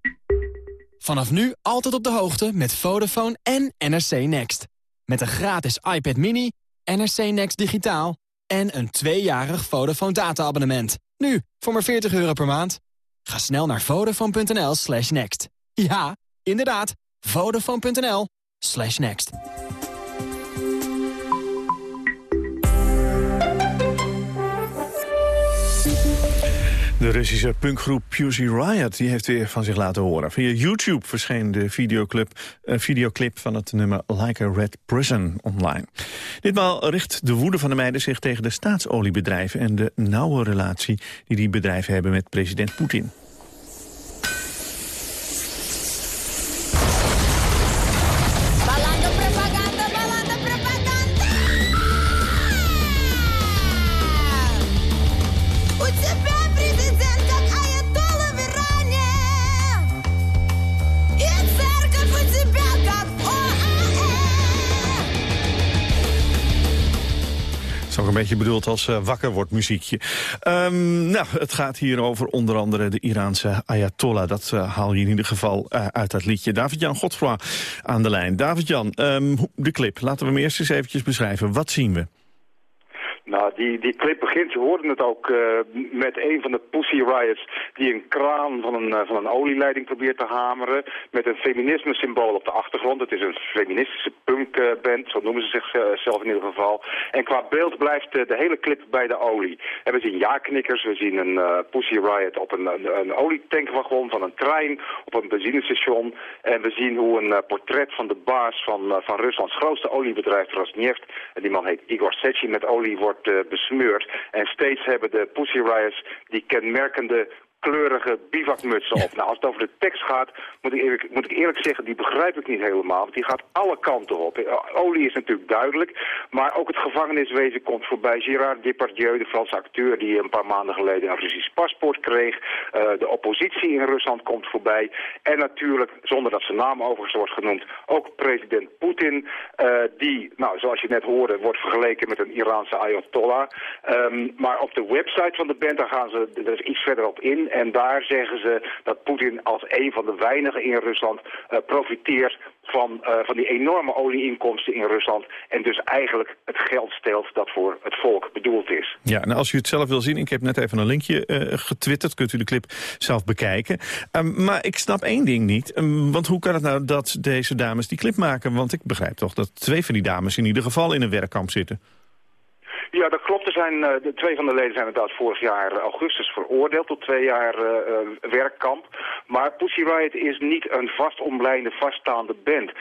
[SPEAKER 24] Vanaf nu altijd op de hoogte met Vodafone en NRC Next. Met een gratis iPad mini, NRC Next digitaal... en een tweejarig Vodafone data-abonnement. Nu, voor maar 40 euro per maand. Ga snel naar vodafone.nl slash next. Ja, inderdaad, vodafone.nl slash next.
[SPEAKER 3] De Russische punkgroep Pussy Riot die heeft weer van zich laten horen. Via YouTube verscheen de videoclip, uh, videoclip van het nummer Like a Red Prison online. Ditmaal richt de woede van de meiden zich tegen de staatsoliebedrijven... en de nauwe relatie die die bedrijven hebben met president Poetin. Beetje bedoeld als uh, wakker wordt muziekje. Um, nou, het gaat hier over onder andere de Iraanse Ayatollah. Dat uh, haal je in ieder geval uh, uit dat liedje. David-Jan Godfroy aan de lijn. David-Jan, um, de clip. Laten we hem eerst eens eventjes beschrijven. Wat zien we?
[SPEAKER 25] Nou, die, die clip begint, je hoorde het ook, uh, met een van de Pussy Riots... die een kraan van een, uh, van een olieleiding probeert te hameren... met een feminisme-symbool op de achtergrond. Het is een feministische punkband, zo noemen ze zichzelf in ieder geval. En qua beeld blijft de hele clip bij de olie. En we zien ja-knikkers, we zien een Pussy Riot op een, een, een, olietankwagon van een trein... op een benzinestation. En we zien hoe een portret van de baas van, van Ruslands grootste oliebedrijf, Rosneft... en die man heet Igor Secchi, met olie wordt uh, besmeurd. En steeds hebben de Pussy Riots die kenmerkende kleurige bivakmutsen op. Nou, als het over de tekst gaat, moet ik, eerlijk, moet ik eerlijk zeggen, die begrijp ik niet helemaal. Want die gaat alle kanten op. Olie is natuurlijk duidelijk, maar ook het gevangeniswezen komt voorbij. Gérard Depardieu, de Franse acteur die een paar maanden geleden een Russisch paspoort kreeg. Uh, de oppositie in Rusland komt voorbij. En natuurlijk, zonder dat zijn naam overigens wordt genoemd, ook president Poetin. Uh, die, nou, zoals je net hoorde, wordt vergeleken met een Iraanse Ayatollah. Um, maar op de website van de band, daar gaan ze er is iets verder op in. En daar zeggen ze dat Poetin als een van de weinigen in Rusland uh, profiteert van, uh, van die enorme olieinkomsten in Rusland. En dus eigenlijk het geld stelt dat voor het volk bedoeld is.
[SPEAKER 3] Ja, nou als u het zelf wil zien, ik heb net even een linkje uh, getwitterd. Kunt u de clip zelf bekijken. Um, maar ik snap één ding niet. Um, want hoe kan het nou dat deze dames die clip maken? Want ik begrijp toch dat twee van die dames in ieder geval in een werkkamp zitten.
[SPEAKER 25] Ja, dat klopt. Er zijn, uh, de twee van de leden zijn inderdaad vorig jaar augustus veroordeeld tot twee jaar uh, uh, werkkamp. Maar Pussy Riot is niet een vast omlijnde, vaststaande band.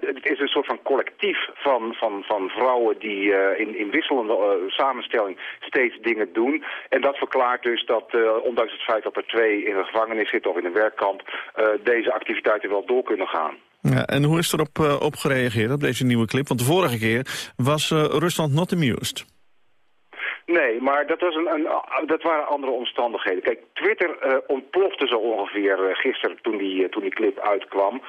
[SPEAKER 25] het is een soort van collectief van, van, van vrouwen die in, in wisselende samenstelling steeds dingen doen. En dat verklaart dus dat, ondanks het feit dat er twee in de gevangenis zitten of in een werkkamp, deze activiteiten wel door kunnen gaan.
[SPEAKER 3] Ja, en hoe is erop uh, op gereageerd op deze nieuwe clip? Want de vorige keer was uh, Rusland not amused.
[SPEAKER 25] Nee, maar dat, was een, een, dat waren andere omstandigheden. Kijk, Twitter uh, ontplofte zo ongeveer uh, gisteren toen die, uh, toen die clip uitkwam.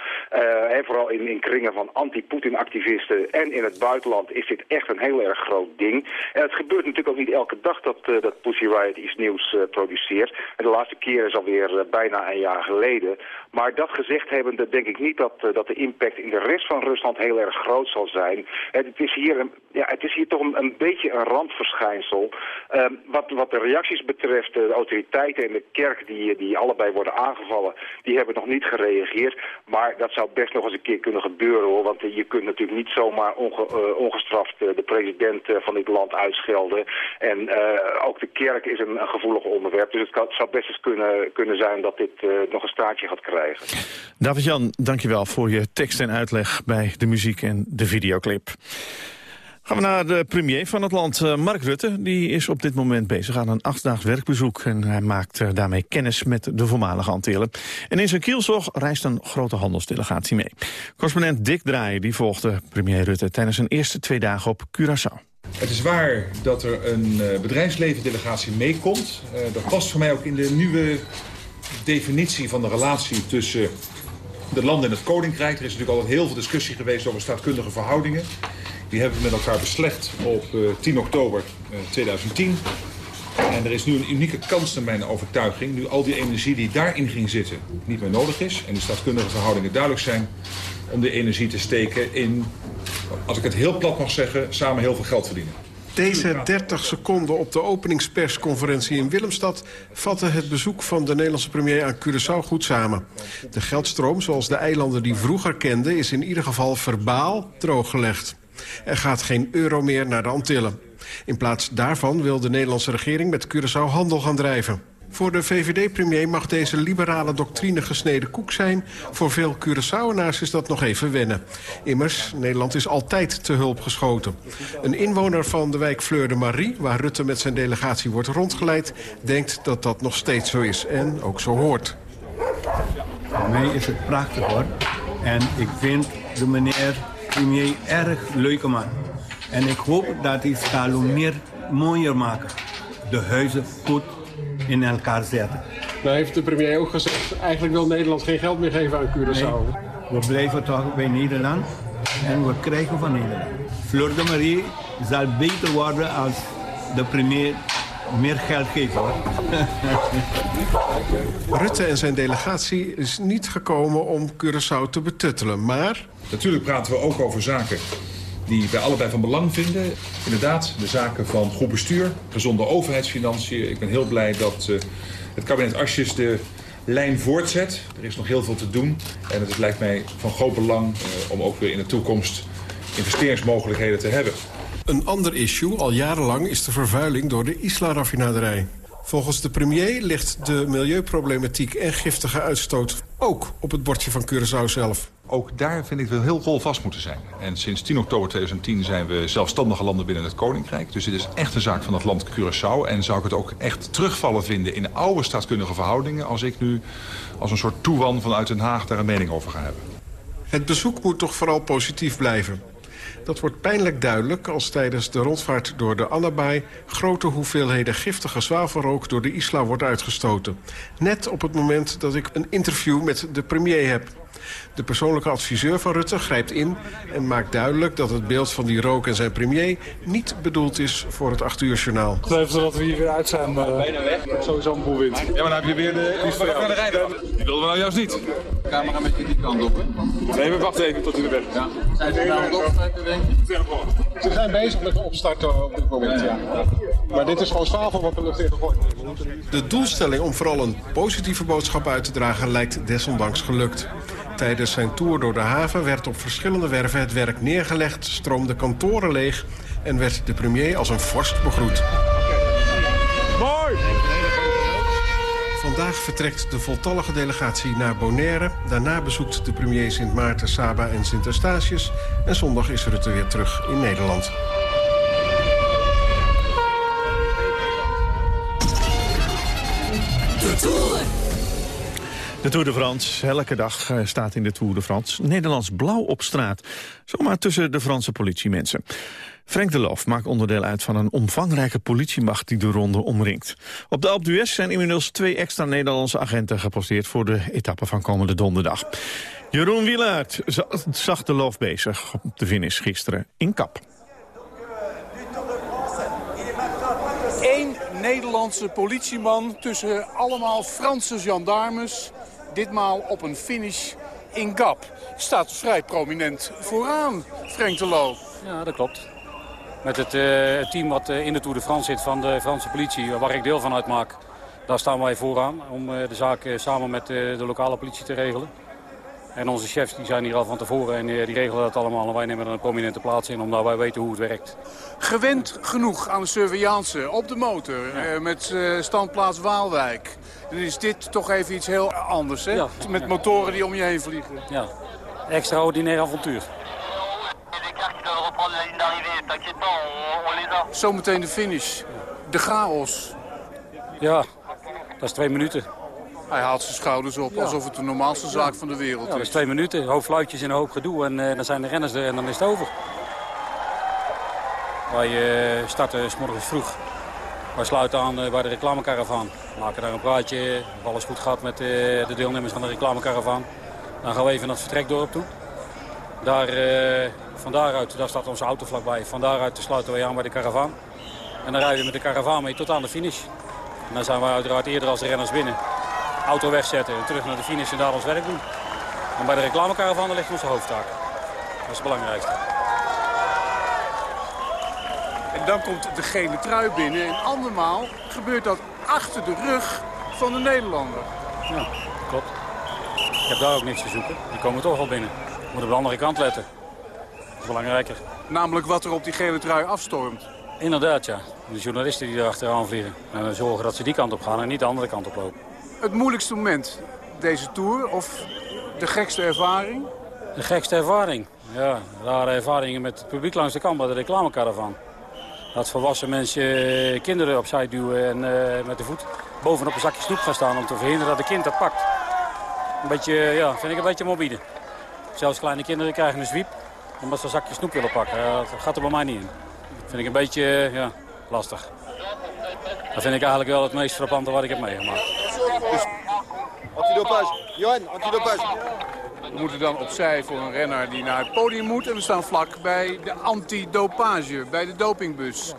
[SPEAKER 25] en vooral in, in kringen van anti-Poetin-activisten en in het buitenland is dit echt een heel erg groot ding. En het gebeurt natuurlijk ook niet elke dag dat, dat Pussy Riot iets nieuws produceert. De laatste keer is alweer bijna een jaar geleden. Maar dat gezegd hebbende denk ik niet dat, dat de impact in de rest van Rusland heel erg groot zal zijn. het, is hier een, ja, het is hier toch een beetje een randverschijnsel. Uh, wat, wat de reacties betreft, de autoriteiten en de kerk die, die allebei worden aangevallen, die hebben nog niet gereageerd. Maar dat zou best nog eens een keer kunnen gebeuren hoor. Want je kunt natuurlijk niet zomaar uh, ongestraft de president van dit land uitschelden. En eh, ook de kerk is een, gevoelig onderwerp. Dus het zou best eens kunnen, kunnen zijn dat dit nog een staartje gaat krijgen.
[SPEAKER 3] David-Jan, dankjewel voor je tekst en uitleg bij de muziek en de videoclip. Gaan we naar de premier van het land, uh, Mark Rutte. Die is op dit moment bezig aan een achtdaags werkbezoek. En hij maakt uh, daarmee kennis met de voormalige Antillen. En in zijn kielzog reist een grote handelsdelegatie mee. Correspondent Dick Draaien die volgde premier Rutte tijdens zijn eerste twee dagen op Curaçao.
[SPEAKER 26] Het is waar dat er een uh, bedrijfsleven-delegatie meekomt. dat past voor mij ook in de nieuwe definitie van de relatie tussen de landen en het koninkrijk. Er is natuurlijk altijd heel veel discussie geweest over staatkundige verhoudingen. Die hebben we met elkaar beslecht op uh, 10 oktober uh, 2010. En er is nu een unieke kans naar mijn overtuiging... nu al die energie die daarin ging zitten niet meer nodig is... en de staatkundige verhoudingen duidelijk zijn... om die energie te steken in, als ik het heel plat mag zeggen... samen heel veel geld verdienen.
[SPEAKER 27] Deze 30 seconden op de openingspersconferentie in Willemstad... vatten het bezoek van de Nederlandse premier aan Curaçao goed samen. De geldstroom, zoals de eilanden die vroeger kenden... is in ieder geval verbaal drooggelegd. Er gaat geen euro meer naar de Antillen. In plaats daarvan wil de Nederlandse regering met Curaçao handel gaan drijven. Voor de VVD-premier mag deze liberale doctrine gesneden koek zijn. Voor veel Curaçaoenaars is dat nog even wennen. Immers, Nederland is altijd te hulp geschoten. Een inwoner van de wijk Fleur de Marie, waar Rutte met zijn delegatie wordt rondgeleid... denkt dat dat nog steeds zo is en ook zo hoort.
[SPEAKER 28] Voor mij is het prachtig hoor. En ik vind de meneer premier erg leuke man. En ik hoop dat hij Scalo meer mooier maken. De huizen goed in elkaar zetten.
[SPEAKER 29] Nou heeft de premier ook gezegd, eigenlijk wil Nederland geen geld meer geven aan Curaçao.
[SPEAKER 28] Nee, we blijven toch bij Nederland en we krijgen van Nederland. Fleur de Marie zal beter worden als de premier meer geld geeft. Hoor.
[SPEAKER 27] Rutte en zijn delegatie is niet gekomen om Curaçao te betuttelen, maar...
[SPEAKER 26] Natuurlijk praten we ook over zaken die wij allebei van belang vinden. Inderdaad, de zaken van goed bestuur, gezonde overheidsfinanciën. Ik ben heel blij dat uh, het kabinet Asjes de lijn voortzet. Er is nog heel veel te doen. En het lijkt mij van groot belang uh, om ook weer in de toekomst investeringsmogelijkheden te hebben.
[SPEAKER 27] Een ander issue al jarenlang is de vervuiling door de Isla-raffinaderij. Volgens de premier ligt de milieuproblematiek en giftige uitstoot ook op het bordje van Curaçao zelf.
[SPEAKER 26] Ook daar vind ik wel heel rolvast moeten zijn. En sinds 10 oktober 2010 zijn we zelfstandige landen binnen het Koninkrijk. Dus dit is echt een zaak van het land Curaçao. En zou ik het ook echt terugvallen vinden in oude staatskundige verhoudingen... als ik nu als een soort toewan vanuit Den Haag daar een mening over ga hebben.
[SPEAKER 27] Het bezoek moet toch vooral positief blijven. Dat wordt pijnlijk duidelijk als tijdens de rondvaart door de Annabaai... grote hoeveelheden giftige zwavelrook door de Isla wordt uitgestoten. Net op het moment dat ik een interview met de premier heb. De persoonlijke adviseur van Rutte grijpt in en maakt duidelijk... dat het beeld van die rook en zijn premier niet bedoeld is voor het 8 uur journaal.
[SPEAKER 29] Even dat we hier weer uit zijn. Uh, Bijna weg. Sowieso een boel wind.
[SPEAKER 26] Ja, maar dan heb je weer de... Die van de rijden. Die wilden we nou juist niet.
[SPEAKER 15] De camera met je die kant op, hè?
[SPEAKER 26] Nee, we wachten even tot hij er weg is. Ja.
[SPEAKER 15] Zijn ze nou het opstarten, denk je?
[SPEAKER 29] Ze zijn bezig met de opstarten op dit moment, ja. Maar dit is gewoon zwavel wat de lucht in gegooid
[SPEAKER 27] De doelstelling om vooral een positieve boodschap uit te dragen lijkt desondanks gelukt. Tijdens zijn tour door de haven werd op verschillende werven het werk neergelegd... stroomde kantoren leeg en werd de premier als een vorst begroet.
[SPEAKER 29] Mooi!
[SPEAKER 27] Vandaag vertrekt de voltallige delegatie naar Bonaire. Daarna bezoekt de premier Sint Maarten, Saba en Sint Eustatius. En zondag is Rutte weer terug in Nederland.
[SPEAKER 3] De Tour. De Tour de France, elke dag eh, staat in de Tour de France Nederlands blauw op straat. Zomaar tussen de Franse politiemensen. Frank de Loof maakt onderdeel uit van een omvangrijke politiemacht die de ronde omringt. Op de Alpe d'Huez zijn inmiddels twee extra Nederlandse agenten geposteerd voor de etappe van komende donderdag. Jeroen Wielaert zag de Loof bezig op de finish gisteren in Kap.
[SPEAKER 30] Eén Nederlandse politieman tussen allemaal Franse gendarmes. Ditmaal op een finish in Gap. Staat vrij prominent vooraan, Frank de Loof.
[SPEAKER 31] Ja, dat klopt. Met het uh, team wat uh, in de Tour de France zit van de Franse politie, waar ik deel van uitmaak. Daar staan wij vooraan om uh, de zaak samen met de lokale politie te regelen. En onze chefs die zijn hier al van tevoren en die regelen dat allemaal. En wij nemen er een prominente plaats in, omdat wij weten hoe het werkt.
[SPEAKER 30] Gewend genoeg aan de surveillance op de motor ja. met standplaats Waalwijk. Dan is dit toch even iets heel anders, hè? Ja. Met motoren die om je heen vliegen.
[SPEAKER 31] Ja, extraordinair avontuur.
[SPEAKER 30] Zometeen de finish. De chaos.
[SPEAKER 31] Ja, dat is twee minuten.
[SPEAKER 30] Hij haalt zijn schouders op, alsof het de normaalste zaak van de wereld
[SPEAKER 31] ja, dat
[SPEAKER 30] is.
[SPEAKER 31] is twee minuten, een hoop fluitjes en een hoop gedoe en uh, dan zijn de renners er en dan is het over. Wij uh, starten s morgens vroeg. Wij sluiten aan uh, bij de reclamekaravaan. We maken daar een praatje, we hebben alles goed gehad met de deelnemers van de reclamekaravaan. Dan gaan we even naar het vertrekdorp toe. Daar, van daaruit, daar staat onze auto vlakbij. Van daaruit sluiten we aan bij de karavaan. En dan rijden we met de karavaan mee tot aan de finish. En dan zijn we uiteraard eerder als de renners binnen auto wegzetten en terug naar de finish en daar ons werk doen. En bij de reclamekaravaan ligt onze hoofdtaak. Dat is het belangrijkste.
[SPEAKER 30] En dan komt de gele trui binnen. En andermaal gebeurt dat achter de rug van de Nederlander.
[SPEAKER 31] Ja, klopt. Ik heb daar ook niks te zoeken. Die komen toch al binnen. Moet op de andere kant letten. Dat is belangrijker.
[SPEAKER 30] Namelijk wat er op die gele trui afstormt.
[SPEAKER 31] Inderdaad, ja. De journalisten die er achteraan vliegen. En dan zorgen dat ze die kant op gaan en niet de andere kant op lopen.
[SPEAKER 30] Het moeilijkste moment deze Tour of de gekste ervaring?
[SPEAKER 31] De gekste ervaring? Ja, rare ervaringen met het publiek langs de kant bij de reclamecaravan. Dat volwassen mensen kinderen opzij duwen en uh, met de voet bovenop een zakje snoep gaan staan... om te verhinderen dat het kind dat pakt. Een beetje, ja, vind ik een beetje morbide. Zelfs kleine kinderen krijgen een zwiep omdat ze een zakje snoep willen pakken. dat gaat er bij mij niet in. Dat vind ik een beetje ja, lastig. Dat vind ik eigenlijk wel het meest frappante wat ik heb meegemaakt.
[SPEAKER 30] Dus, antidopage. Johan, antidopage. We moeten dan opzij voor een renner die naar het podium moet. En we staan vlak bij de antidopage, bij de dopingbus.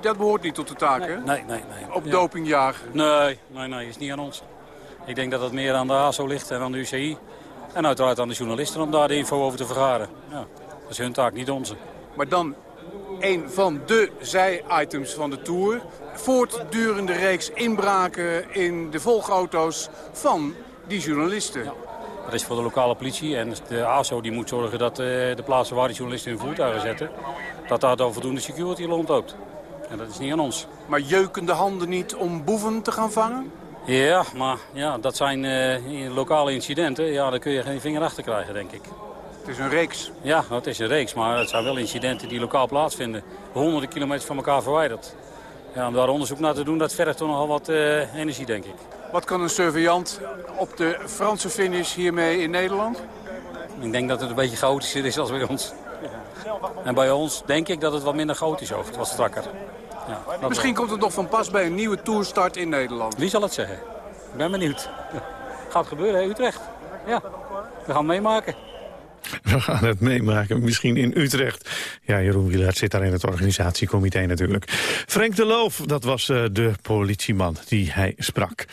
[SPEAKER 30] Dat behoort niet tot de taak, hè?
[SPEAKER 31] Nee, nee, nee.
[SPEAKER 30] Op doping jagen?
[SPEAKER 31] Nee, nee, nee, is niet aan ons. Ik denk dat het meer aan de ASO ligt en aan de UCI. En uiteraard aan de journalisten om daar de info over te vergaren. Ja, dat is hun taak, niet onze.
[SPEAKER 30] Maar dan een van de zij-items van de Tour. Voortdurende reeks inbraken in de volgauto's van die journalisten.
[SPEAKER 31] Dat is voor de lokale politie en de ASO die moet zorgen dat eh, de plaatsen waar die journalisten hun voertuigen zetten... dat daar dan voldoende security rondloopt. En dat is niet aan ons.
[SPEAKER 30] Maar jeuken de handen niet om boeven te gaan vangen?
[SPEAKER 31] Ja, maar ja, dat zijn uh, lokale incidenten. Ja, daar kun je geen vinger achter krijgen, denk ik.
[SPEAKER 30] Het is een reeks?
[SPEAKER 31] Ja, het is een reeks, maar het zijn wel incidenten die lokaal plaatsvinden. Honderden kilometers van elkaar verwijderd. Ja, om daar onderzoek naar te doen, dat vergt toch nogal wat uh, energie, denk ik.
[SPEAKER 30] Wat kan een surveillant op de Franse finish hiermee in Nederland?
[SPEAKER 31] Ik denk dat het een beetje chaotischer is als bij ons. En bij ons denk ik dat het wat minder chaotisch oogt, wat strakker.
[SPEAKER 30] Ja, Misschien komt het nog van pas bij een nieuwe toerstart in Nederland.
[SPEAKER 31] Wie zal het zeggen? Ik ben benieuwd. Gaat gebeuren, hè, Utrecht. Ja, we gaan meemaken.
[SPEAKER 3] We gaan het meemaken, misschien in Utrecht. Ja, Jeroen Wielaert zit daar in het organisatiecomité natuurlijk. Frank de Loof, dat was uh, de politieman die hij sprak.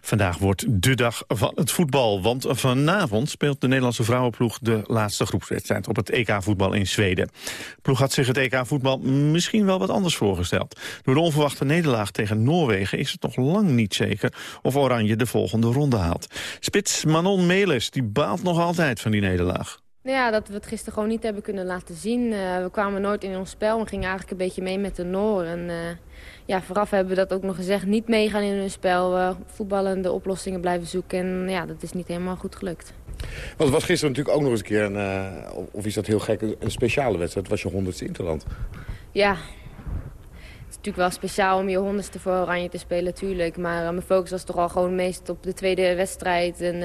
[SPEAKER 3] Vandaag wordt de dag van het voetbal. Want vanavond speelt de Nederlandse vrouwenploeg de laatste groepswedstrijd op het EK-voetbal in Zweden. De ploeg had zich het EK-voetbal misschien wel wat anders voorgesteld. Door de onverwachte nederlaag tegen Noorwegen is het nog lang niet zeker of Oranje de volgende ronde haalt. Spits Manon Melis die baalt nog altijd van die nederlaag.
[SPEAKER 32] Nou ja, dat we het gisteren gewoon niet hebben kunnen laten zien. Uh, we kwamen nooit in ons spel en gingen eigenlijk een beetje mee met de Noor. En uh, ja, vooraf hebben we dat ook nog gezegd. Niet meegaan in hun spel, uh, voetballende oplossingen blijven zoeken. En ja, dat is niet helemaal goed gelukt.
[SPEAKER 33] Want het was gisteren natuurlijk ook nog eens een keer, een, of is dat heel gek, een speciale wedstrijd. Het was je honderdste Interland.
[SPEAKER 32] Ja, het is natuurlijk wel speciaal om je honderdste voor Oranje te spelen, natuurlijk. Maar mijn focus was toch al gewoon meest op de tweede wedstrijd en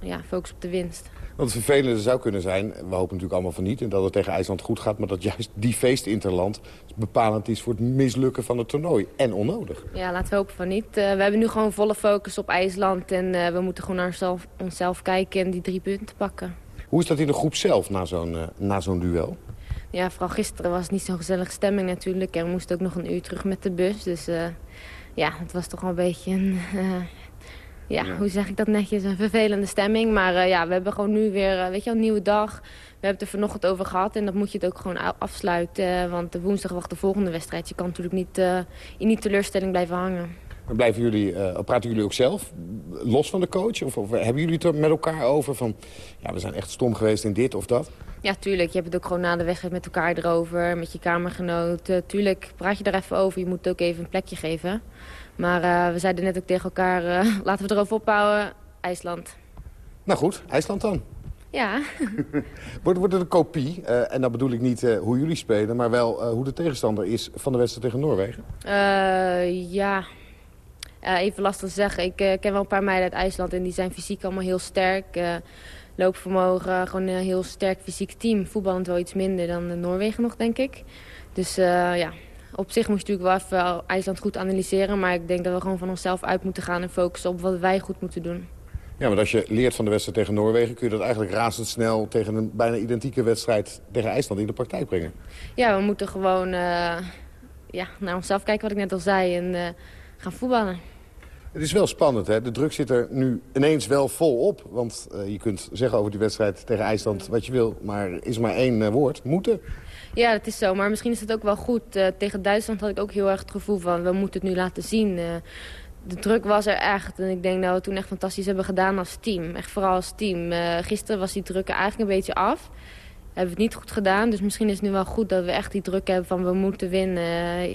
[SPEAKER 32] ja, focus op de winst.
[SPEAKER 33] Want het vervelende zou kunnen zijn, we hopen natuurlijk allemaal van niet... en dat het tegen IJsland goed gaat, maar dat juist die feestinterland... bepalend is voor het mislukken van het toernooi. En onnodig.
[SPEAKER 32] Ja, laten we hopen van niet. Uh, we hebben nu gewoon volle focus op IJsland... en uh, we moeten gewoon naar onszelf, onszelf, kijken en die drie punten pakken.
[SPEAKER 33] Hoe is dat in de groep zelf na zo'n uh, na zo'n duel?
[SPEAKER 32] Ja, vooral gisteren was het niet zo'n gezellige stemming natuurlijk. En we moesten ook nog een uur terug met de bus. Dus ja, het was toch wel een beetje een ja, hoe zeg ik dat netjes, een vervelende stemming. Maar uh, ja, we hebben gewoon nu weer, uh, weet je, een nieuwe dag. We hebben het er vanochtend over gehad en dat moet je het ook gewoon afsluiten. Uh, want de woensdag wacht de volgende wedstrijd. Je kan natuurlijk niet in die teleurstelling blijven hangen.
[SPEAKER 33] Maar blijven jullie, praten jullie ook zelf los van de coach? Of, of, hebben jullie het er met elkaar over van... ja, we zijn echt stom geweest in dit of dat?
[SPEAKER 32] Ja, tuurlijk. Je hebt het ook gewoon na de wedstrijd met elkaar erover. Met je kamergenoot. tuurlijk praat je er even over. Je moet het ook even een plekje geven. Maar uh, we zeiden net ook tegen elkaar, uh, laten we erover ophouden, IJsland.
[SPEAKER 33] Nou goed, IJsland dan.
[SPEAKER 32] Ja.
[SPEAKER 33] wordt, wordt het een kopie, uh, en dan bedoel ik niet hoe jullie spelen... maar wel hoe de tegenstander is van de wedstrijd tegen Noorwegen?
[SPEAKER 32] ja, even lastig te zeggen. Ik ken wel een paar meiden uit IJsland en die zijn fysiek allemaal heel sterk. loopvermogen, gewoon een heel sterk fysiek team. Voetballend wel iets minder dan Noorwegen nog, denk ik. Dus ja, op zich moest je natuurlijk wel even IJsland goed analyseren. Maar ik denk dat we gewoon van onszelf uit moeten gaan en focussen op wat wij goed moeten doen.
[SPEAKER 33] Ja, maar als je leert van de wedstrijd tegen Noorwegen... kun je dat eigenlijk razendsnel tegen een bijna identieke wedstrijd tegen IJsland in de praktijk brengen.
[SPEAKER 32] Ja, we moeten gewoon uh, ja, naar onszelf kijken, wat ik net al zei, en uh, gaan voetballen.
[SPEAKER 33] Het is wel spannend, hè? De druk zit er nu ineens wel vol op. Want uh, je kunt zeggen over die wedstrijd tegen IJsland wat je wil... maar is maar één woord, moeten.
[SPEAKER 32] Ja, dat is zo. Maar misschien is het ook wel goed. Uh, tegen Duitsland had ik ook heel erg het gevoel van... we moeten het nu laten zien. de druk was er echt. En ik denk dat we toen echt fantastisch hebben gedaan als team. Echt vooral als team. gisteren was die druk eigenlijk een beetje af hebben we het niet goed gedaan. Dus misschien is het nu wel goed dat we echt die druk hebben van we moeten winnen.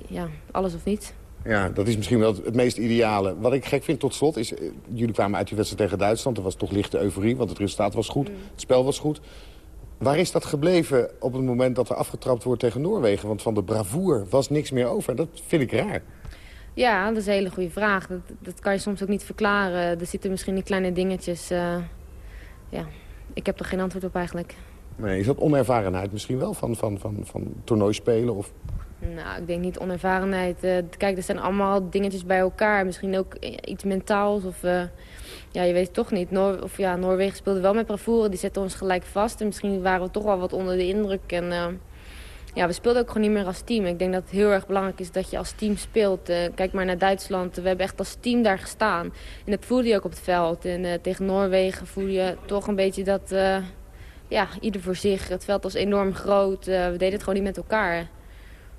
[SPEAKER 32] ja, alles of niets.
[SPEAKER 33] Ja, dat is misschien wel het meest ideale. Wat ik gek vind tot slot is... Eh, jullie kwamen uit die wedstrijd tegen Duitsland. Er was toch lichte euforie, want het resultaat was goed. Mm. Het spel was goed. Waar is dat gebleven op het moment dat er afgetrapt wordt tegen Noorwegen? Want van de bravoer was niks meer over. Dat vind ik raar.
[SPEAKER 32] Ja, dat is een hele goede vraag. Dat, dat kan je soms ook niet verklaren. Er zitten misschien die kleine dingetjes. Uh, ja, ik heb er geen antwoord op eigenlijk.
[SPEAKER 33] Nee, is dat onervarenheid misschien wel van, van, van, van toernooispelen? Of...
[SPEAKER 32] Nou, ik denk niet onervarenheid. Uh, kijk, er zijn allemaal dingetjes bij elkaar. Misschien ook iets mentaals of... Uh, ja, je weet het toch niet. Noor of, ja, Noorwegen speelde wel met bravoure. Die zetten ons gelijk vast. En misschien waren we toch wel wat onder de indruk. En uh, ja, we speelden ook gewoon niet meer als team. Ik denk dat het heel erg belangrijk is dat je als team speelt. kijk maar naar Duitsland. We hebben echt als team daar gestaan. En dat voelde je ook op het veld. En tegen Noorwegen voel je toch een beetje dat... ja, ieder voor zich. Het veld was enorm groot. we deden het gewoon niet met elkaar.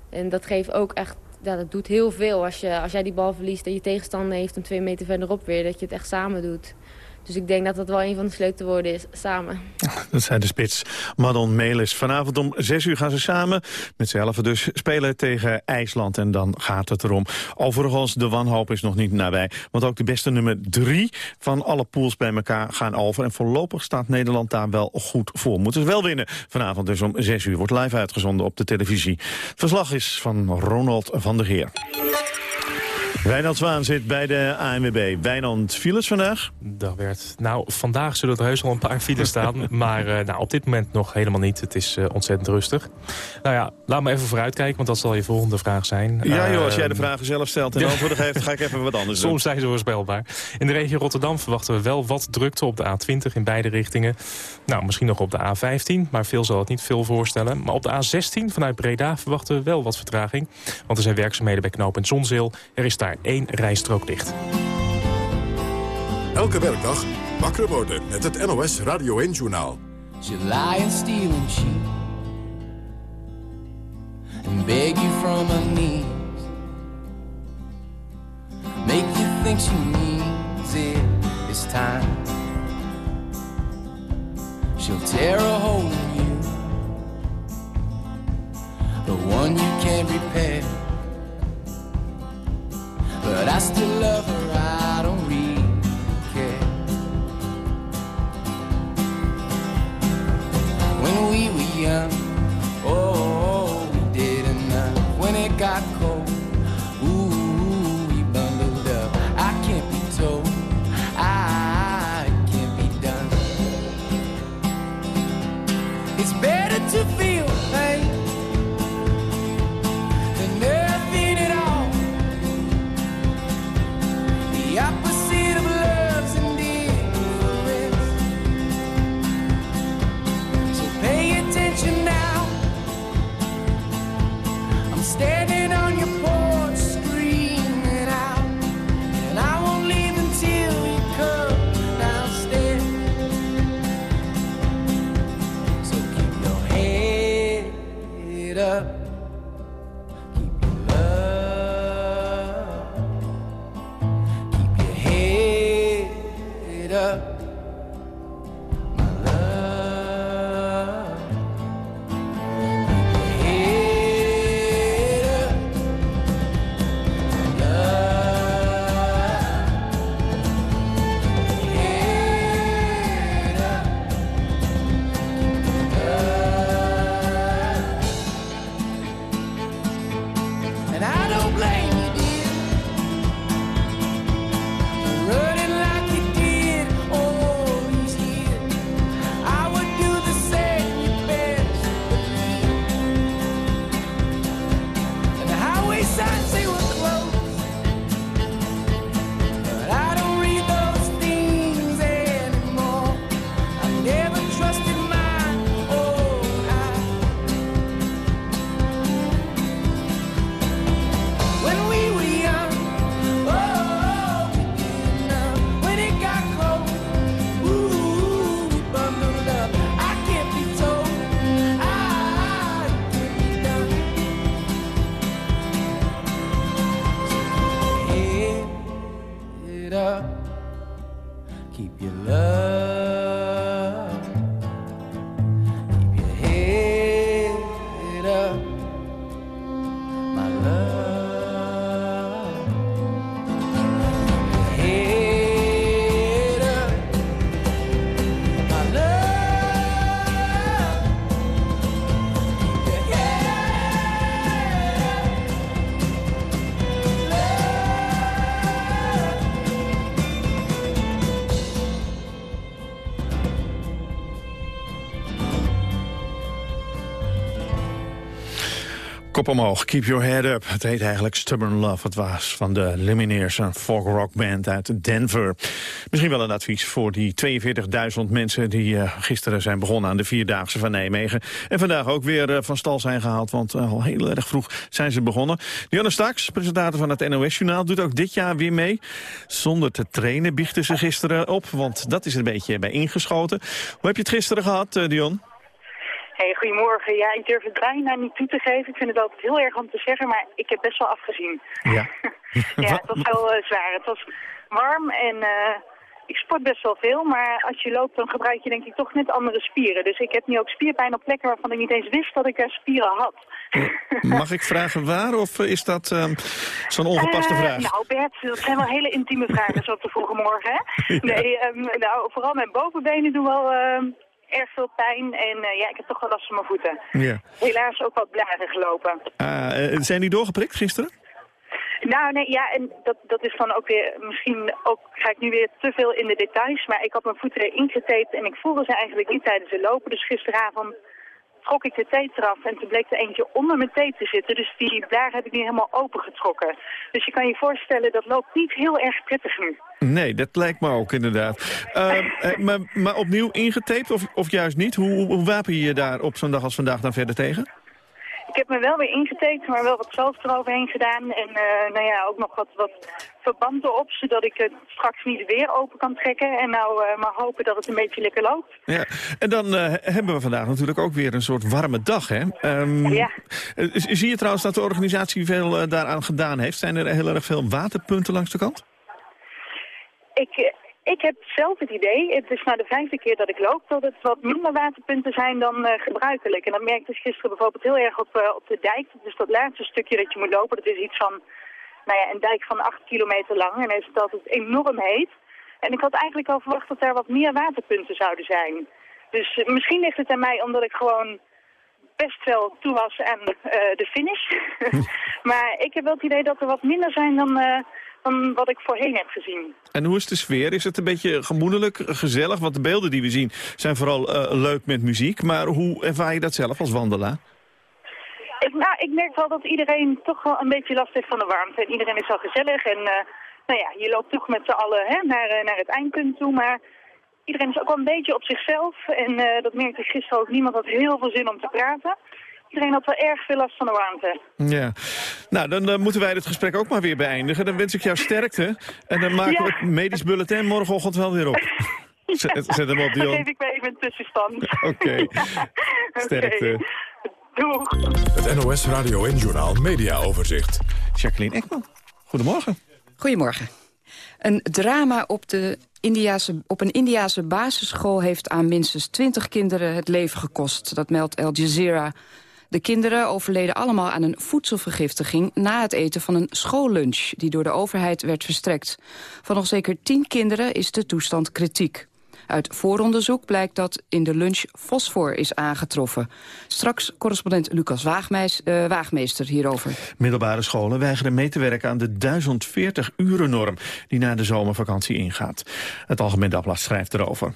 [SPEAKER 32] En dat geeft ook echt, ja, dat doet heel veel als, je, als jij die bal verliest en je tegenstander heeft hem twee meter verderop weer. Dat je het echt samen doet. Dus ik denk dat dat wel een van de sleutelwoorden is, samen.
[SPEAKER 3] Dat zijn de spits Madon Melis. Vanavond om zes uur gaan ze samen met z'n dus spelen tegen IJsland. En dan gaat het erom. Overigens, de wanhoop is nog niet nabij. Want ook de beste nummer drie van alle pools bij elkaar gaan over. En voorlopig staat Nederland daar wel goed voor. Moeten ze wel winnen vanavond dus om zes uur. Wordt live uitgezonden op de televisie. Verslag is van Ronald van der Geer. Wijnand Zwaan zit bij de ANWB. Wijnand, files vandaag?
[SPEAKER 34] Dat werd. Nou, vandaag zullen er heus wel een paar files staan. maar uh, nou, op dit moment nog helemaal niet. Het is uh, ontzettend rustig. Nou ja, laat me even vooruitkijken, want dat zal je volgende vraag zijn.
[SPEAKER 3] Ja joh, als jij de ehm, vragen zelf stelt en antwoorden geeft, ga ik even wat anders
[SPEAKER 34] doen. Soms zijn ze voorspelbaar. In de regio Rotterdam verwachten we wel wat drukte op de A20 in beide richtingen. Nou, misschien nog op de A15, maar veel zal het niet veel voorstellen. Maar op de A16 vanuit Breda verwachten we wel wat vertraging. Want er zijn werkzaamheden bij knooppunt Zonzeel. Er is daar één rijstrook dicht.
[SPEAKER 2] Elke werkdag wakker worden met het NOS Radio 1-journaal.
[SPEAKER 7] July and steal and cheat And beg you from her knees. Make you think she needs it this time. She'll tear a hole in you. The one you can't repair But I still love her, I don't really care. When we were young, oh, we did enough. When it got cold,
[SPEAKER 3] Kop omhoog, keep your head up. Het heet eigenlijk Stubborn Love. Het was van de Lumineers, een folk rock band uit Denver. Misschien wel een advies voor die 42.000 mensen... die uh, gisteren zijn begonnen aan de Vierdaagse van Nijmegen. En vandaag ook weer uh, van stal zijn gehaald, want uh, al heel erg vroeg zijn ze begonnen. Dionne Staks, presentator van het NOS-journaal, doet ook dit jaar weer mee. Zonder te trainen biechten ze gisteren op, want dat is er een beetje bij ingeschoten. Hoe heb je het gisteren gehad, Dion?
[SPEAKER 35] Hey, goedemorgen. Ja, ik durf het bijna niet toe te geven. Ik vind het altijd heel erg om te zeggen, maar ik heb best wel afgezien.
[SPEAKER 3] Ja.
[SPEAKER 35] ja, het was wel uh, zwaar. Het was warm en uh, ik sport best wel veel, maar als je loopt dan gebruik je denk ik toch net andere spieren. Dus ik heb nu ook spierpijn op plekken waarvan ik niet eens wist dat ik er spieren had.
[SPEAKER 3] Mag ik vragen waar of is dat um, zo'n ongepaste
[SPEAKER 35] uh,
[SPEAKER 3] vraag?
[SPEAKER 35] Nou Bert, dat zijn wel hele intieme vragen zo op de vroege morgen. Hè? Ja. Nee, um, nou, vooral mijn bovenbenen doen wel erg veel pijn en uh, ja, ik heb toch wel last van mijn voeten.
[SPEAKER 3] Ja.
[SPEAKER 35] Helaas ook wat blaren gelopen.
[SPEAKER 3] Uh, zijn die doorgeprikt gisteren?
[SPEAKER 35] Nou, nee, ja, en dat, dat is dan ook weer, misschien ook, ga ik nu weer te veel in de details, maar ik had mijn voeten ingetaped en ik voelde ze eigenlijk niet tijdens het lopen. Dus gisteravond trok ik de tape eraf en toen bleek er eentje onder mijn tape te zitten. Dus die blaar heb ik nu helemaal opengetrokken. Dus je kan je voorstellen, dat loopt niet heel erg prettig nu.
[SPEAKER 3] Nee, dat lijkt me ook inderdaad. Uh, uh, maar, maar opnieuw ingetaped of, of juist niet? Hoe, hoe wapen je je daar op zo'n dag als vandaag dan verder tegen?
[SPEAKER 35] Ik heb me wel weer ingetaped, maar wel wat zelf eroverheen gedaan. En uh, nou ja, ook nog wat, wat verband erop, zodat ik het straks niet weer open kan trekken. En nou uh, maar hopen dat het een beetje lekker loopt.
[SPEAKER 3] Ja, en dan uh, hebben we vandaag natuurlijk ook weer een soort warme dag, hè? Um,
[SPEAKER 35] ja.
[SPEAKER 3] zie je trouwens dat de organisatie veel daaraan gedaan heeft? Zijn er heel erg veel waterpunten langs de kant?
[SPEAKER 35] Ik... Ik heb zelf het idee, het is nou de vijfde keer dat ik loop, dat het wat minder waterpunten zijn dan uh, gebruikelijk. En dat merkte ik gisteren bijvoorbeeld heel erg op, uh, op de dijk. Dus dat laatste stukje dat je moet lopen, dat is iets van, nou ja, een dijk van acht kilometer lang. En is het altijd enorm heet. En ik had eigenlijk al verwacht dat er wat meer waterpunten zouden zijn. Dus uh, misschien ligt het aan mij omdat ik gewoon best wel toe was aan de finish. maar ik heb wel het idee dat er wat minder zijn dan dan wat ik voorheen heb gezien.
[SPEAKER 3] En hoe is de sfeer? Is het een beetje gemoedelijk, gezellig? Want de beelden die we zien zijn vooral uh, leuk met muziek. Maar hoe ervaar je dat zelf als wandelaar?
[SPEAKER 35] Ik, nou, ik merk wel dat iedereen toch wel een beetje last heeft van de warmte. En iedereen is wel gezellig. En uh, nou ja, je loopt toch met z'n allen hè, naar, uh, naar het eindpunt toe. Maar iedereen is ook wel een beetje op zichzelf. En uh, dat merkte ik gisteren ook. Niemand had heel veel zin om te praten iedereen had wel erg veel last van de warmte.
[SPEAKER 3] Ja, nou dan uh, moeten wij het gesprek ook maar weer beëindigen. Dan wens ik jou sterkte. En dan maken ja. we het medisch bulletin morgenochtend wel weer op. Zet, zet hem op, Dion.
[SPEAKER 35] Dan geef ik me even een tussenstand.
[SPEAKER 3] Oké, okay. ja. sterkte.
[SPEAKER 35] Okay. Doeg.
[SPEAKER 2] Het NOS Radio en Journaal Media Overzicht.
[SPEAKER 3] Jacqueline Ekman, goedemorgen.
[SPEAKER 36] Goedemorgen. Een drama op, de Indiase, op een Indiase basisschool heeft aan minstens 20 kinderen het leven gekost. Dat meldt Al Jazeera. De kinderen overleden allemaal aan een voedselvergiftiging... na het eten van een schoollunch die door de overheid werd verstrekt. Van nog zeker tien kinderen is de toestand kritiek. Uit vooronderzoek blijkt dat in de lunch fosfor is aangetroffen. Straks correspondent Lucas Waagmeis, uh, Waagmeester hierover.
[SPEAKER 3] Middelbare scholen weigeren mee te werken aan de 1040-uren-norm... die na de zomervakantie ingaat. Het Algemeen Dagblad schrijft erover.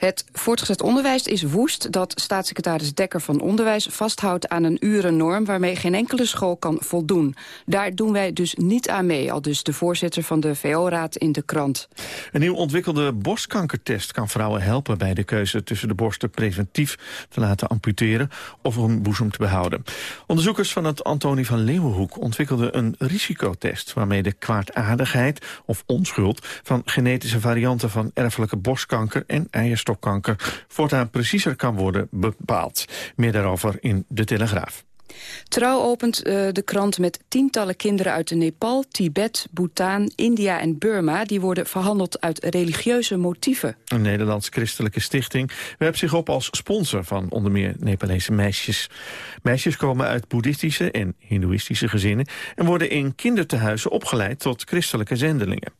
[SPEAKER 36] Het voortgezet onderwijs is woest dat staatssecretaris Dekker van Onderwijs vasthoudt aan een urennorm waarmee geen enkele school kan voldoen. Daar doen wij dus niet aan mee, al dus de voorzitter van de VO-raad in de krant.
[SPEAKER 3] Een nieuw ontwikkelde borstkankertest kan vrouwen helpen bij de keuze tussen de borsten preventief te laten amputeren of een boezem te behouden. Onderzoekers van het Antonie van Leeuwenhoek ontwikkelden een risicotest waarmee de kwaadaardigheid of onschuld van genetische varianten van erfelijke borstkanker en eierstokken stokkanker voortaan preciezer kan worden bepaald. Meer daarover in De Telegraaf.
[SPEAKER 36] Trouw opent uh, de krant met tientallen kinderen uit Nepal, Tibet, Bhutan, India en Burma... die worden verhandeld uit religieuze motieven.
[SPEAKER 3] Een Nederlands-christelijke stichting werpt zich op als sponsor... van onder meer Nepalese meisjes. Meisjes komen uit boeddhistische en hindoeïstische gezinnen... en worden in kindertehuizen opgeleid tot christelijke zendelingen.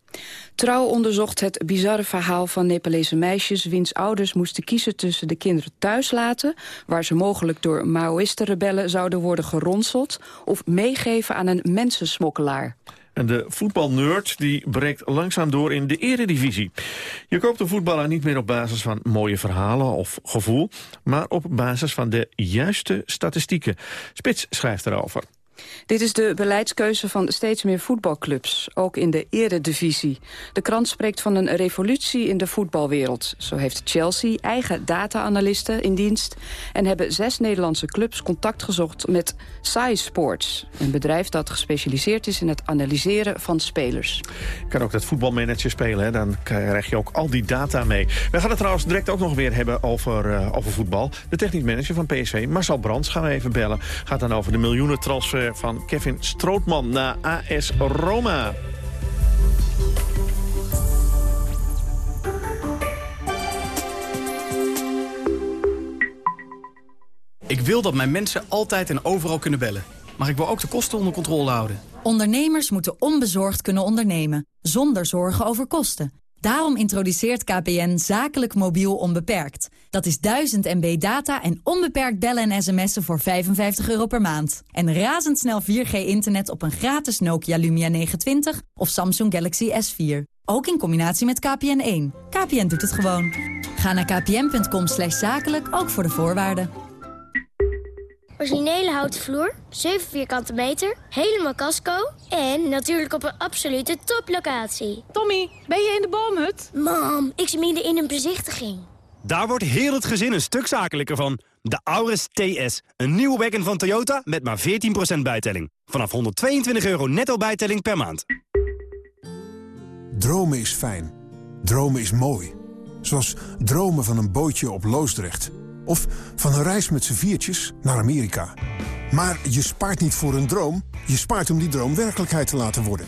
[SPEAKER 36] Trouw onderzocht het bizarre verhaal van Nepalese meisjes... wiens ouders moesten kiezen tussen de kinderen thuis laten... waar ze mogelijk door Maoïstenrebellen zouden worden geronseld... of meegeven aan een mensensmokkelaar.
[SPEAKER 3] En de voetbalnerd die breekt langzaam door in de eredivisie. Je koopt een voetballer niet meer op basis van mooie verhalen of gevoel... maar op basis van de juiste statistieken. Spits schrijft erover.
[SPEAKER 36] Dit is de beleidskeuze van steeds meer voetbalclubs, ook in de eredivisie. De krant spreekt van een revolutie in de voetbalwereld. Zo heeft Chelsea eigen data-analysten in dienst... en hebben zes Nederlandse clubs contact gezocht met Size Sports. Een bedrijf dat gespecialiseerd is in het analyseren van spelers.
[SPEAKER 3] Kan ook dat voetbalmanager spelen, dan krijg je ook al die data mee. We gaan het trouwens direct ook nog weer hebben over, uh, over voetbal. De technisch manager van PSV, Marcel Brands, gaan we even bellen. Gaat dan over de miljoenen transfer van Kevin Strootman naar AS Roma.
[SPEAKER 37] Ik wil dat mijn mensen altijd en overal kunnen bellen. Maar ik wil ook de kosten onder controle houden.
[SPEAKER 35] Ondernemers moeten onbezorgd kunnen ondernemen, zonder zorgen over kosten. Daarom introduceert KPN zakelijk mobiel onbeperkt. Dat is 1000 MB data en onbeperkt bellen en sms'en voor 55 euro per maand. En razendsnel 4G-internet op een gratis Nokia Lumia 920 of Samsung Galaxy S4. Ook in combinatie met KPN1. KPN doet het gewoon. Ga naar kpn.com zakelijk, ook voor de voorwaarden.
[SPEAKER 38] Originele houten vloer, 7 vierkante meter, helemaal casco... en natuurlijk op een absolute toplocatie.
[SPEAKER 10] Tommy, ben je in de boomhut?
[SPEAKER 38] Mam, ik zit midden in een bezichtiging.
[SPEAKER 39] Daar wordt heel het gezin een stuk zakelijker van. De Auris TS, een nieuwe wagon van Toyota met maar 14% bijtelling. Vanaf 122 euro netto bijtelling per maand.
[SPEAKER 27] Dromen is fijn. Dromen is mooi. Zoals dromen van een bootje op Loosdrecht... Of van een reis met z'n viertjes naar Amerika. Maar je spaart niet voor een droom, je spaart om die droom werkelijkheid te laten worden.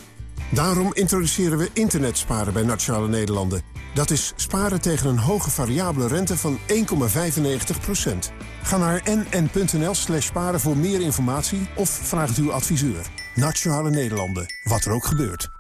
[SPEAKER 27] Daarom introduceren we internetsparen bij Nationale Nederlanden. Dat is sparen tegen een hoge variabele rente van 1,95%. Ga naar nn.nl slash sparen voor meer informatie of vraag het uw adviseur. Nationale Nederlanden, wat er ook gebeurt.